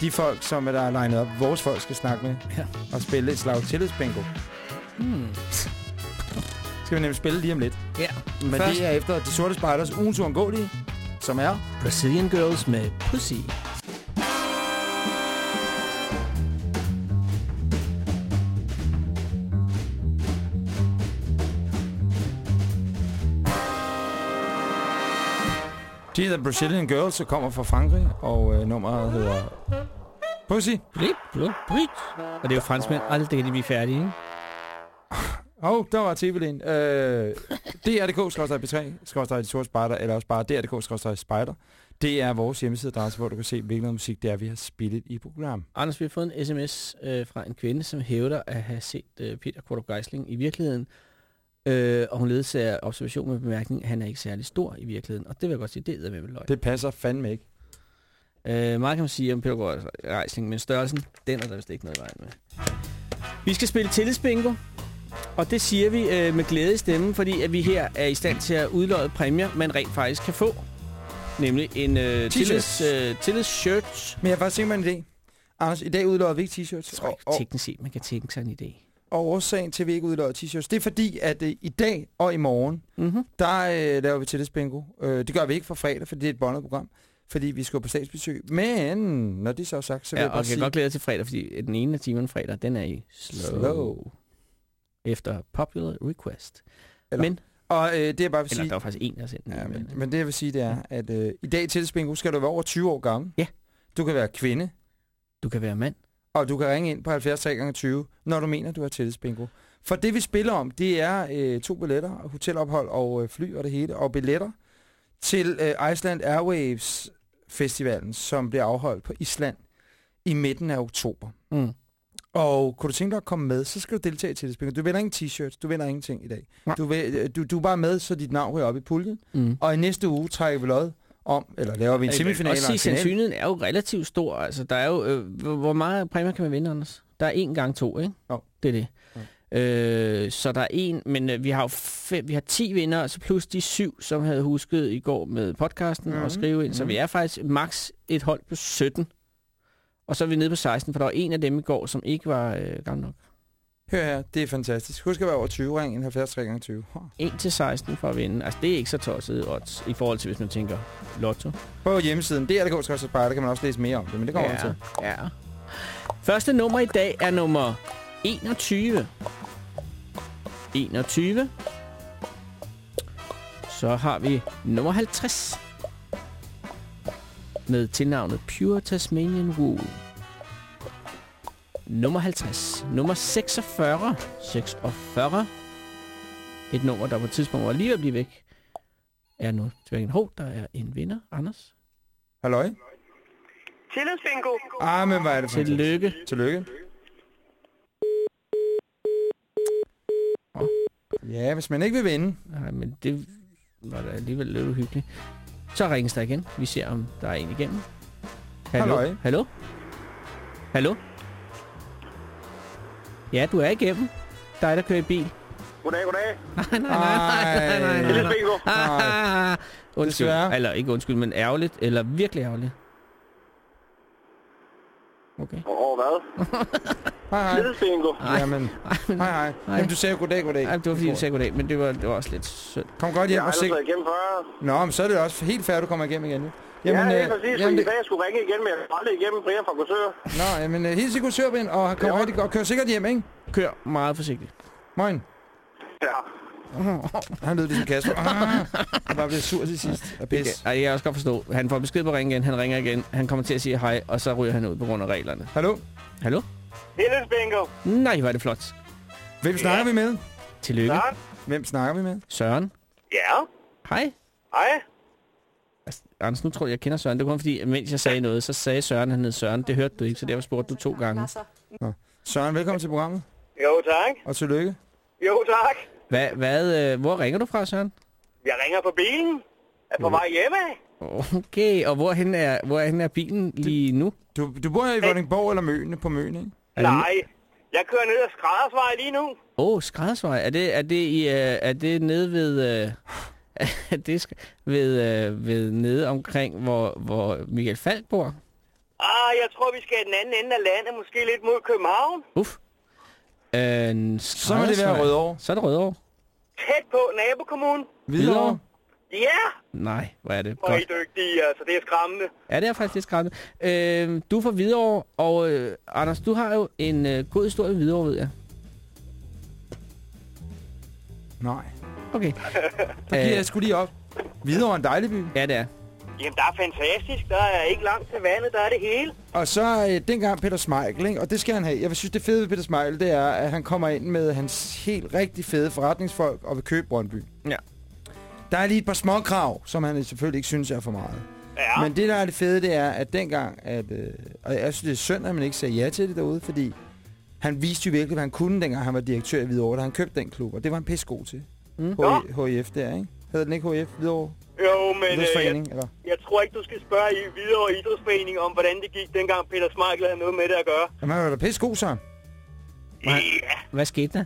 de folk, som er der er legnet op. Vores folk skal snakke med. Ja. Og spille et slag tillidsbingo. Hmm. Skal vi nemlig spille lige om lidt. Ja. Men Først- det er efter De Sorte Spejders ugens uundgåelige, som er... Brazilian Girls med Pussy. De hedder Brazilian Girls, og kommer fra Frankrig, og øh, nummeret hedder Pussy. Blip, blip, blip. Og det er jo franskmænd. Aldrig kan de blive færdige, ikke? Åh, oh, der var tv øh, dr.dk skorstræk b3 skorstræk de sorte spejder, eller også bare dr.dk skorstræk spejder. Det er vores hjemmesideadresse, hvor du kan se, hvilken musik det er, vi har spillet i program. Anders, vi har fået en sms øh, fra en kvinde, som hævder at have set øh, Peter Kortrup Geisling i virkeligheden. Øh, og hun ledsager observation med bemærkning, han er ikke særlig stor i virkeligheden. Og det vil jeg godt sige, det er med løgn. Det passer fandme ikke. Øh, meget kan man sige om Peter Kortrup Geisling, men størrelsen, den er der vist ikke noget i vejen med. Vi skal spille tillidsbingo. Og det siger vi øh, med glæde i stemmen, fordi at vi her er i stand til at udløje præmier, man rent faktisk kan få. Nemlig en øh, tillids, øh, tillids-shirt. Men jeg har faktisk tænkt mig en idé. Anders, i dag udløjer vi ikke t-shirts. Og, og, Teknisk set, man kan tænke sig en idé. Og årsagen til, at vi ikke udløjer t-shirts, det er fordi, at øh, i dag og i morgen, mm-hmm. der øh, laver vi tillidsbingo. Øh, det gør vi ikke for fredag, fordi det er et bondet program. Fordi vi skal på statsbesøg. Men, når det så er sagt, så vil Ja, jeg bare og jeg kan sige... godt glæde til fredag, fordi den ene af timerne fredag, den er i slow. Slow. Efter popular request. Eller, Men, og øh, det er bare vil eller sige... der var faktisk en, der sendte. Ja, men, men det jeg vil sige, det er, at øh, i dag til Bingo skal du være over 20 år gammel. Ja. Du kan være kvinde. Du kan være mand. Og du kan ringe ind på 70 3 20 når du mener, du har tillidsbingo. For det vi spiller om, det er øh, to billetter, hotelophold og øh, fly og det hele, og billetter til øh, Iceland Airwaves festivalen, som bliver afholdt på Island i midten af oktober. Mm. Og kunne du tænke dig at komme med, så skal du deltage i tillidsbingo. Du vinder ingen t-shirts, du vinder ingenting i dag. Du, vil, øh, du, du er bare med, så dit navn ryger op i puljen. Mm. Og i næste uge trækker vi lod om, eller laver vi en semifinal og en sandsynligheden er jo relativt stor. Altså, der er jo, øh, hvor meget præmier kan man vinde, Anders? Der er en gang to, ikke? Jo. Det er det. Øh, så der er en, men øh, vi har jo fem, vi har 10 vinder, så plus de syv, som havde husket i går med podcasten mm. Mhm. og skrive ind. Så Mhm. vi er faktisk max et hold på 17. Og så er vi nede på 16, for der var en af dem i går, som ikke var øh, gammel nok. Hør her, det er fantastisk. Husk at være over 20 ring, 70 3 gange 20. 1 til 16 for at vinde. Altså, det er ikke så tosset odds i forhold til, hvis man tænker lotto. På hjemmesiden, det er der skal bare, der kan man også læse mere om det, men det kommer ja. Ja, til. ja. Første nummer i dag er nummer 21. 21. Så har vi nummer 50. Med tilnavnet Pure Tasmanian Wool. Nummer 50. Nummer 46. 46. Et nummer, der på et tidspunkt var lige ved at blive væk. Er nu tilbage. Hov, der er en vinder. Anders. Halløj? Tillidsbingo. Ah, men hvad er det for Tillykke. Tillykke. Ja, hvis man ikke vil vinde. Nej, men det var da alligevel lidt uhyggeligt. Så ringes der igen. Vi ser, om der er en igennem. Hallo? Halløj. Hallo? Hallo? Ja, du er igennem. Dig, der kører i bil. Goddag, goddag. Nej, nej, nej, nej, nej, nej. Tillidsbingo. Ah, undskyld. Desværre. Eller ikke undskyld, men ærgerligt. Eller virkelig ærgerligt. Okay. Åh, hvad? Hej, hej. Tillidsbingo. Jamen, hej, hej. Jamen, du sagde jo goddag, goddag. Ej, det var fordi, du sagde goddag, men det var, det var også lidt synd. Kom godt hjem Jeg har og aldrig se. været igennem før. Nå, men så er det også helt fair, du kommer igennem igen. Jamen, ja, det er øh, præcis, jamen, fordi det, i dag jeg skulle ringe igen, men jeg kom aldrig igennem Brian fra Korsør. Nå, jamen, øh, hils i Kursørbind, og kom rigtig godt. Kør sikkert hjem, ikke? Kør meget forsigtigt. Moin. Ja. Han lød ligesom Kasper. Ah, Han var blevet sur til sidst. Af pis. Ej, jeg kan også godt forstå. Han får besked på at ringe igen, han ringer igen, han kommer til at sige hej, og så ryger han ud på grund af reglerne. Hallo? Hallo? Tillidsbingo. Nej, hvor er det flot. Hvem snakker vi med? Tillykke. Søren. Hvem snakker vi med? Søren. Ja. Hej. Hej. Altså, Anders, nu tror jeg, jeg kender Søren. Det var kun fordi, at mens jeg sagde noget, så sagde Søren, han hed Søren. Det hørte du ikke, så derfor spurgte du to gange. Nå. Søren, velkommen til programmet. Jo, tak. Og tillykke. Jo, tak. Hvad, hvad, øh, hvor ringer du fra, Søren? Jeg ringer på bilen. Er på vej hjemme. Okay, og hvorhen er, hvorhen er bilen lige nu? Du, du bor i Vordingborg eller Møne på Møne, ikke? Nej. Jeg kører ned ad Skræddersvej lige nu. Åh, oh, Skræddersvej. Er det, er det, i, øh, er det nede ved... Øh, er det sk- ved, øh, ved nede omkring, hvor, hvor Michael Falk bor? Ah, jeg tror, vi skal i den anden ende af landet. Måske lidt mod København. Uff. Øh, Så må det være Rødovre. Så er det Rødovre. Tæt på nabokommunen. Hvidovre. Ja. Nej, hvor er det Hvor er I godt. dygtige, altså. Det er skræmmende. Ja, det er faktisk lidt skræmmende. Øh, du er fra Hvidovre, og øh, Anders, du har jo en øh, god historie i Hvidovre, ved jeg. Nej. Okay. Der giver jeg sgu lige op. Hvidovre er en dejlig by. Ja, det er. Jamen, der er fantastisk. Der er ikke langt til vandet. Der er det hele. Og så øh, dengang Peter Smeichel, ikke? og det skal han have. Jeg vil synes, det fede ved Peter Smeichel, det er, at han kommer ind med hans helt rigtig fede forretningsfolk og vil købe Brøndby. Ja. Der er lige et par små krav, som han selvfølgelig ikke synes er for meget. Ja. Men det, der er det fede, det er, at dengang, at, øh, og jeg synes, det er synd, at man ikke sagde ja til det derude, fordi han viste jo virkelig, hvad han kunne, dengang han var direktør i Hvidovre, da han købte den klub, og det var han pisse god til. Mm. HIF der, ikke? Hedder den ikke HIF Hvidovre? Jo, men øh, jeg, eller? jeg tror ikke, du skal spørge i videre idrætsforening om, hvordan det gik, dengang Peter Smeichel havde noget med det at gøre. Jamen, han var da pisse god, så. Ja, Hvad skete der?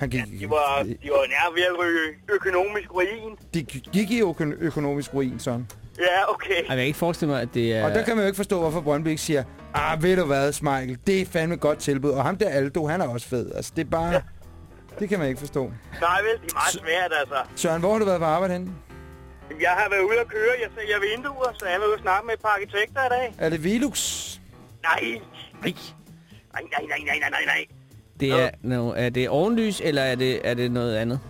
Han gik, de var, de var nær ved at ryge økonomisk ruin. de gik i øko økonomisk ruin, sådan. Ja, okay. Jeg kan ikke forestille mig, at det er... Og der kan man jo ikke forstå, hvorfor Brøndby ikke siger, ah, ved du hvad, Smeichel, det er fandme et godt tilbud. Og ham der Aldo, han er også fed. Altså, det er bare... Ja. Det kan man ikke forstå. Nej vel, det er meget svært, altså. Søren, hvor har du været på arbejde henne? Jeg har været ude at køre, jeg sælger vinduer, så jeg ude at snakke med et par arkitekter i dag. Er det Velux? Nej. Nej. Nej, nej, nej, nej, nej, nej, nej. Det er, no, er det ovenlys, eller er det, er det noget andet?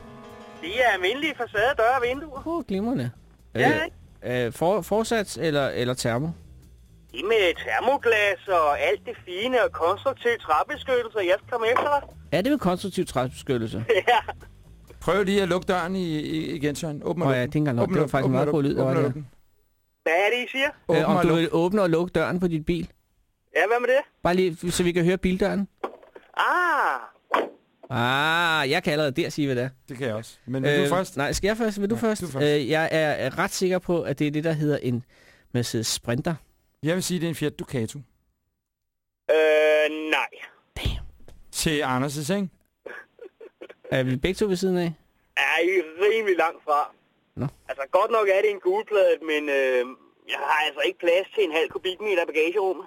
Det er almindelige facade, døre og vinduer. Oh, glimrende. Ja, øh, øh, for, forsats eller, eller termo? Det med termoglas og alt det fine og konstruktive træbeskyttelse, jeg skal komme efter dig. Er det med konstruktiv træbeskyttelse? ja. Prøv lige at lukke døren i, i, igen, Søren. Åbn og Åh luk ja, den. det er nok. Det var faktisk og meget god lyd, åbn og. Hvad er det, I siger? Øh, Åbn om og du luk. vil åbne og lukke døren på dit bil? Ja, hvad med det? Bare lige, så vi kan høre bildøren. Ah, Ah, jeg kan allerede der sige, hvad det er. Det kan jeg også. Men vil du først? Nej, skal jeg først? Vil du Nej, først? du først. Øh, jeg er er ret sikker på, at det er det, der hedder en Mercedes Sprinter. Jeg vil sige, det er en Fiat Ducato. øh, nej. Til Anders' ikke? Er vi begge to ved siden af? er I rimelig langt fra. Nå. Altså, godt nok er det en gulplade, men øh, jeg har altså ikke plads til en halv kubikmeter bagagerummet.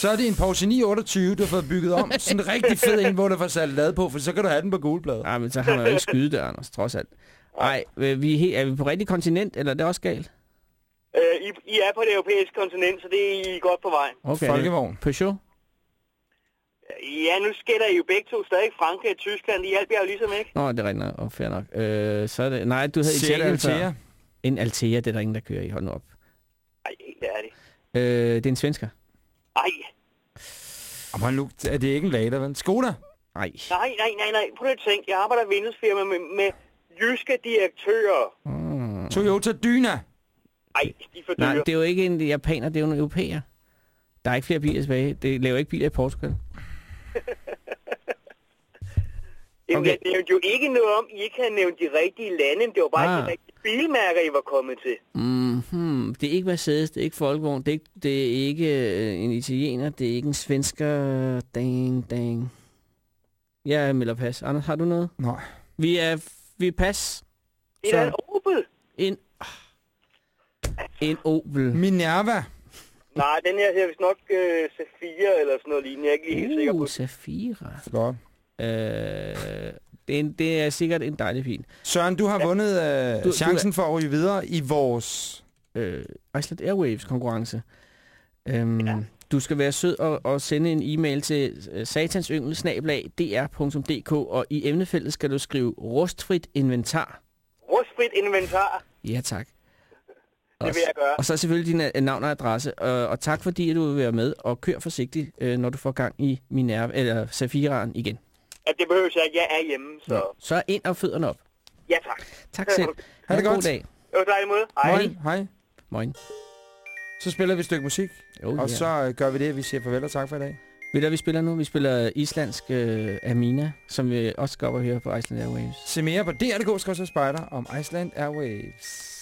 Så er det en Porsche 928, du har fået bygget om. Sådan en rigtig fed en, hvor du får sat lad på, for så kan du have den på gulblad. Nej, men så har man jo ikke skyde der, Anders, trods alt. Nej, øh, vi er, helt, er vi på rigtig kontinent, eller er det også galt? Øh, I, I er på det europæiske kontinent, så det er I godt på vej. Okay. Folkevogn. Peugeot? Ja, nu skætter I jo begge to stadig Frankrig og Tyskland. De hjælper jeg jo ligesom ikke. Nå, det er rigtigt nok. Oh, fair nok. Øh, så er det... Nej, du havde Italien før. Altea. En Altea, det er der ingen, der kører i. Hold nu op. Nej, det er det. Øh, det er en svensker. Ej, Og man nu, er det ikke en lader, vel? Skoda? Nej. nej, nej, nej, nej. Prøv at tænke. Jeg arbejder i vinduesfirma med, med jyske direktører. Mm. Toyota Dyna. Ej, de er for dyre. Nej, det er jo ikke en japaner, det er jo en europæer. Der er ikke flere biler tilbage. Det laver ikke biler i Portugal. Jamen, Okay. jeg nævnte jo ikke noget om, I ikke havde nævnt de rigtige lande. Det var bare Ah. de rigtige bilmærker, I var kommet til. Mm-hmm. Det er ikke Mercedes, det er ikke Folkevogn, det er ikke, det er ikke øh, en italiener, det er ikke en svensker. Dang, dang. Jeg melder pas. Anders, har du noget? Nej. Vi er, vi er pas. Det er da en Opel. En, en Opel. Minerva. Nej, den her her er vist nok øh, Safira eller sådan noget lignende. Jeg er ikke lige helt sikker på. Uh, Safira. Godt. Øh, det, er en, det er sikkert en dejlig fin. Søren, du har vundet øh, Du- du chancen er- for at ryge videre i vores... øh, Iceland Airwaves konkurrence. Øhm, ja. Du skal være sød og, og sende en e-mail til øh, satansyngel-dr.dk, og i emnefeltet skal du skrive rustfrit inventar. Rustfrit inventar. Ja, tak. Det vil jeg gøre. Og så selvfølgelig din øh, navn og adresse. Og, og tak fordi at du vil være med, og kør forsigtigt, øh, når du får gang i Minerva, eller Safiraen igen. At det behøver jeg ikke. Jeg er hjemme, så... Så ind og fødderne op. Ja, tak. Tak selv. Ha' det en god godt. dag. Det var dejligt måde. Hej. Moin. Hej. Moin. Så spiller vi et stykke musik, Jo, og ja. så øh, gør vi det, at vi siger farvel og tak for i dag. Ved du, vi spiller nu? Vi spiller islandsk øh, Amina, som vi også skal op og høre på Iceland Airwaves. Se mere på DR.dk, skal så spejder om Iceland Airwaves.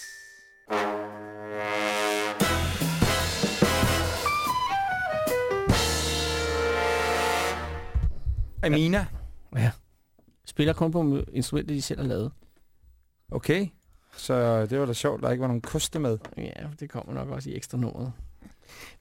Amina. Ja. Spiller kun på instrumenter, de selv har lavet. Okay. Så det var da sjovt, der ikke var nogen koste med. Ja, det kommer nok også i ekstra nummeret.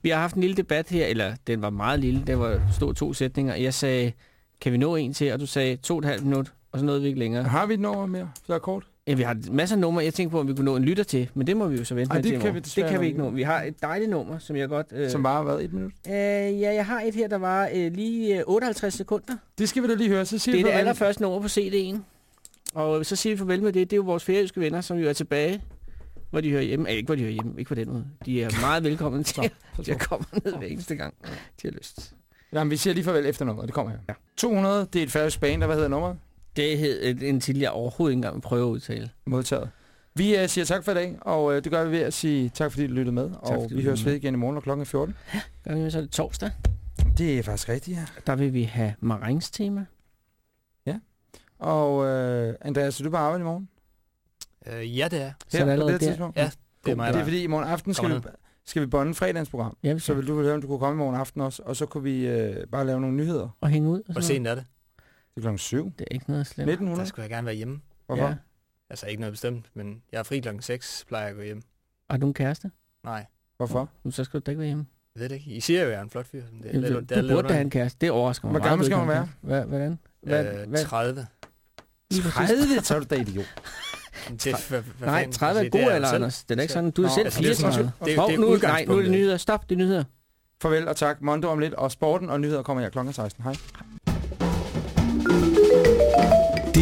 Vi har haft en lille debat her, eller den var meget lille, der var stod to sætninger. Jeg sagde, kan vi nå en til? Og du sagde to og et halvt minut, og så nåede vi ikke længere. Har vi et nummer mere, der er kort? Ja, vi har masser af numre. Jeg tænkte på, om vi kunne nå en lytter til, men det må vi jo så vente Ej, med det til kan morgen. vi Det desværre kan vi ikke nå. Vi har et dejligt nummer, som jeg godt... Øh, Som bare har været et minut. Øh, ja, jeg har et her, der var øh, lige øh, 58 sekunder. Det skal vi da lige høre, så siger Det er vi det farvel. allerførste nummer på CD'en. Og så siger vi farvel med det. Det er jo vores færøske venner, som jo er tilbage, hvor de hører hjemme. Eh, ikke hvor de hører hjemme, ikke på den måde. De er meget velkomne til, at jeg kommer ned hver eneste gang, de har lyst. Jamen, vi siger lige farvel efter nummeret. Det kommer her. Ja. 200, det er et færøsk band, der hvad hedder nummeret? Det hed øh, en til, jeg overhovedet ikke engang vil prøve at udtale. Modtaget. Vi uh, siger tak for i dag, og uh, det gør vi ved at sige tak, fordi du lyttede med. og fordi vi høres ved igen i morgen kl. 14. Gør vi så det torsdag. Det er faktisk rigtigt, ja. Der vil vi have Marings tema. Og uh, Andreas, er du på arbejde i morgen? Øh, ja, det er. Så er det på allerede det der. tidspunkt? Ja, det er mig, Det er fordi, i morgen aften skal vi, skal vi bonde fredagens program. Ja, vi Så vil du høre, om du kunne komme i morgen aften også, og så kunne vi uh, bare lave nogle nyheder. Og hænge ud. Og sådan sent noget. er det? Det er klokken 7. Det er ikke noget slemt. 1900. Der skulle jeg gerne være hjemme. Hvorfor? Ja. Altså ikke noget bestemt, men jeg er fri klokken 6, plejer jeg at gå hjem. Har du en kæreste? Nej, Hvorfor? Nu, så skal du da ikke være hjemme. jeg ved det ikke. I siger jo, at jeg er en flot fyr. Det er Jamen, lidt, du, det er du burde da have en kæreste. Det overrasker mig Hvor gammel skal man kæreste. Hvad, hvordan? Hvad, Øh, hvad? 30. Lige præcis. 30, så er du da idiot. Det, hvad, hvad Nej, fanden? 30 er Altså, det god jeg alder. Anders. Det er ikke sådan. Du er selv altså, det er sådan- 34. det er- Hov, er nu, nej, nu er det nyheder. Stop, det er nyheder. Farvel og tak. Mondo om lidt, og sporten og nyheder kommer her kl. 16. Hej.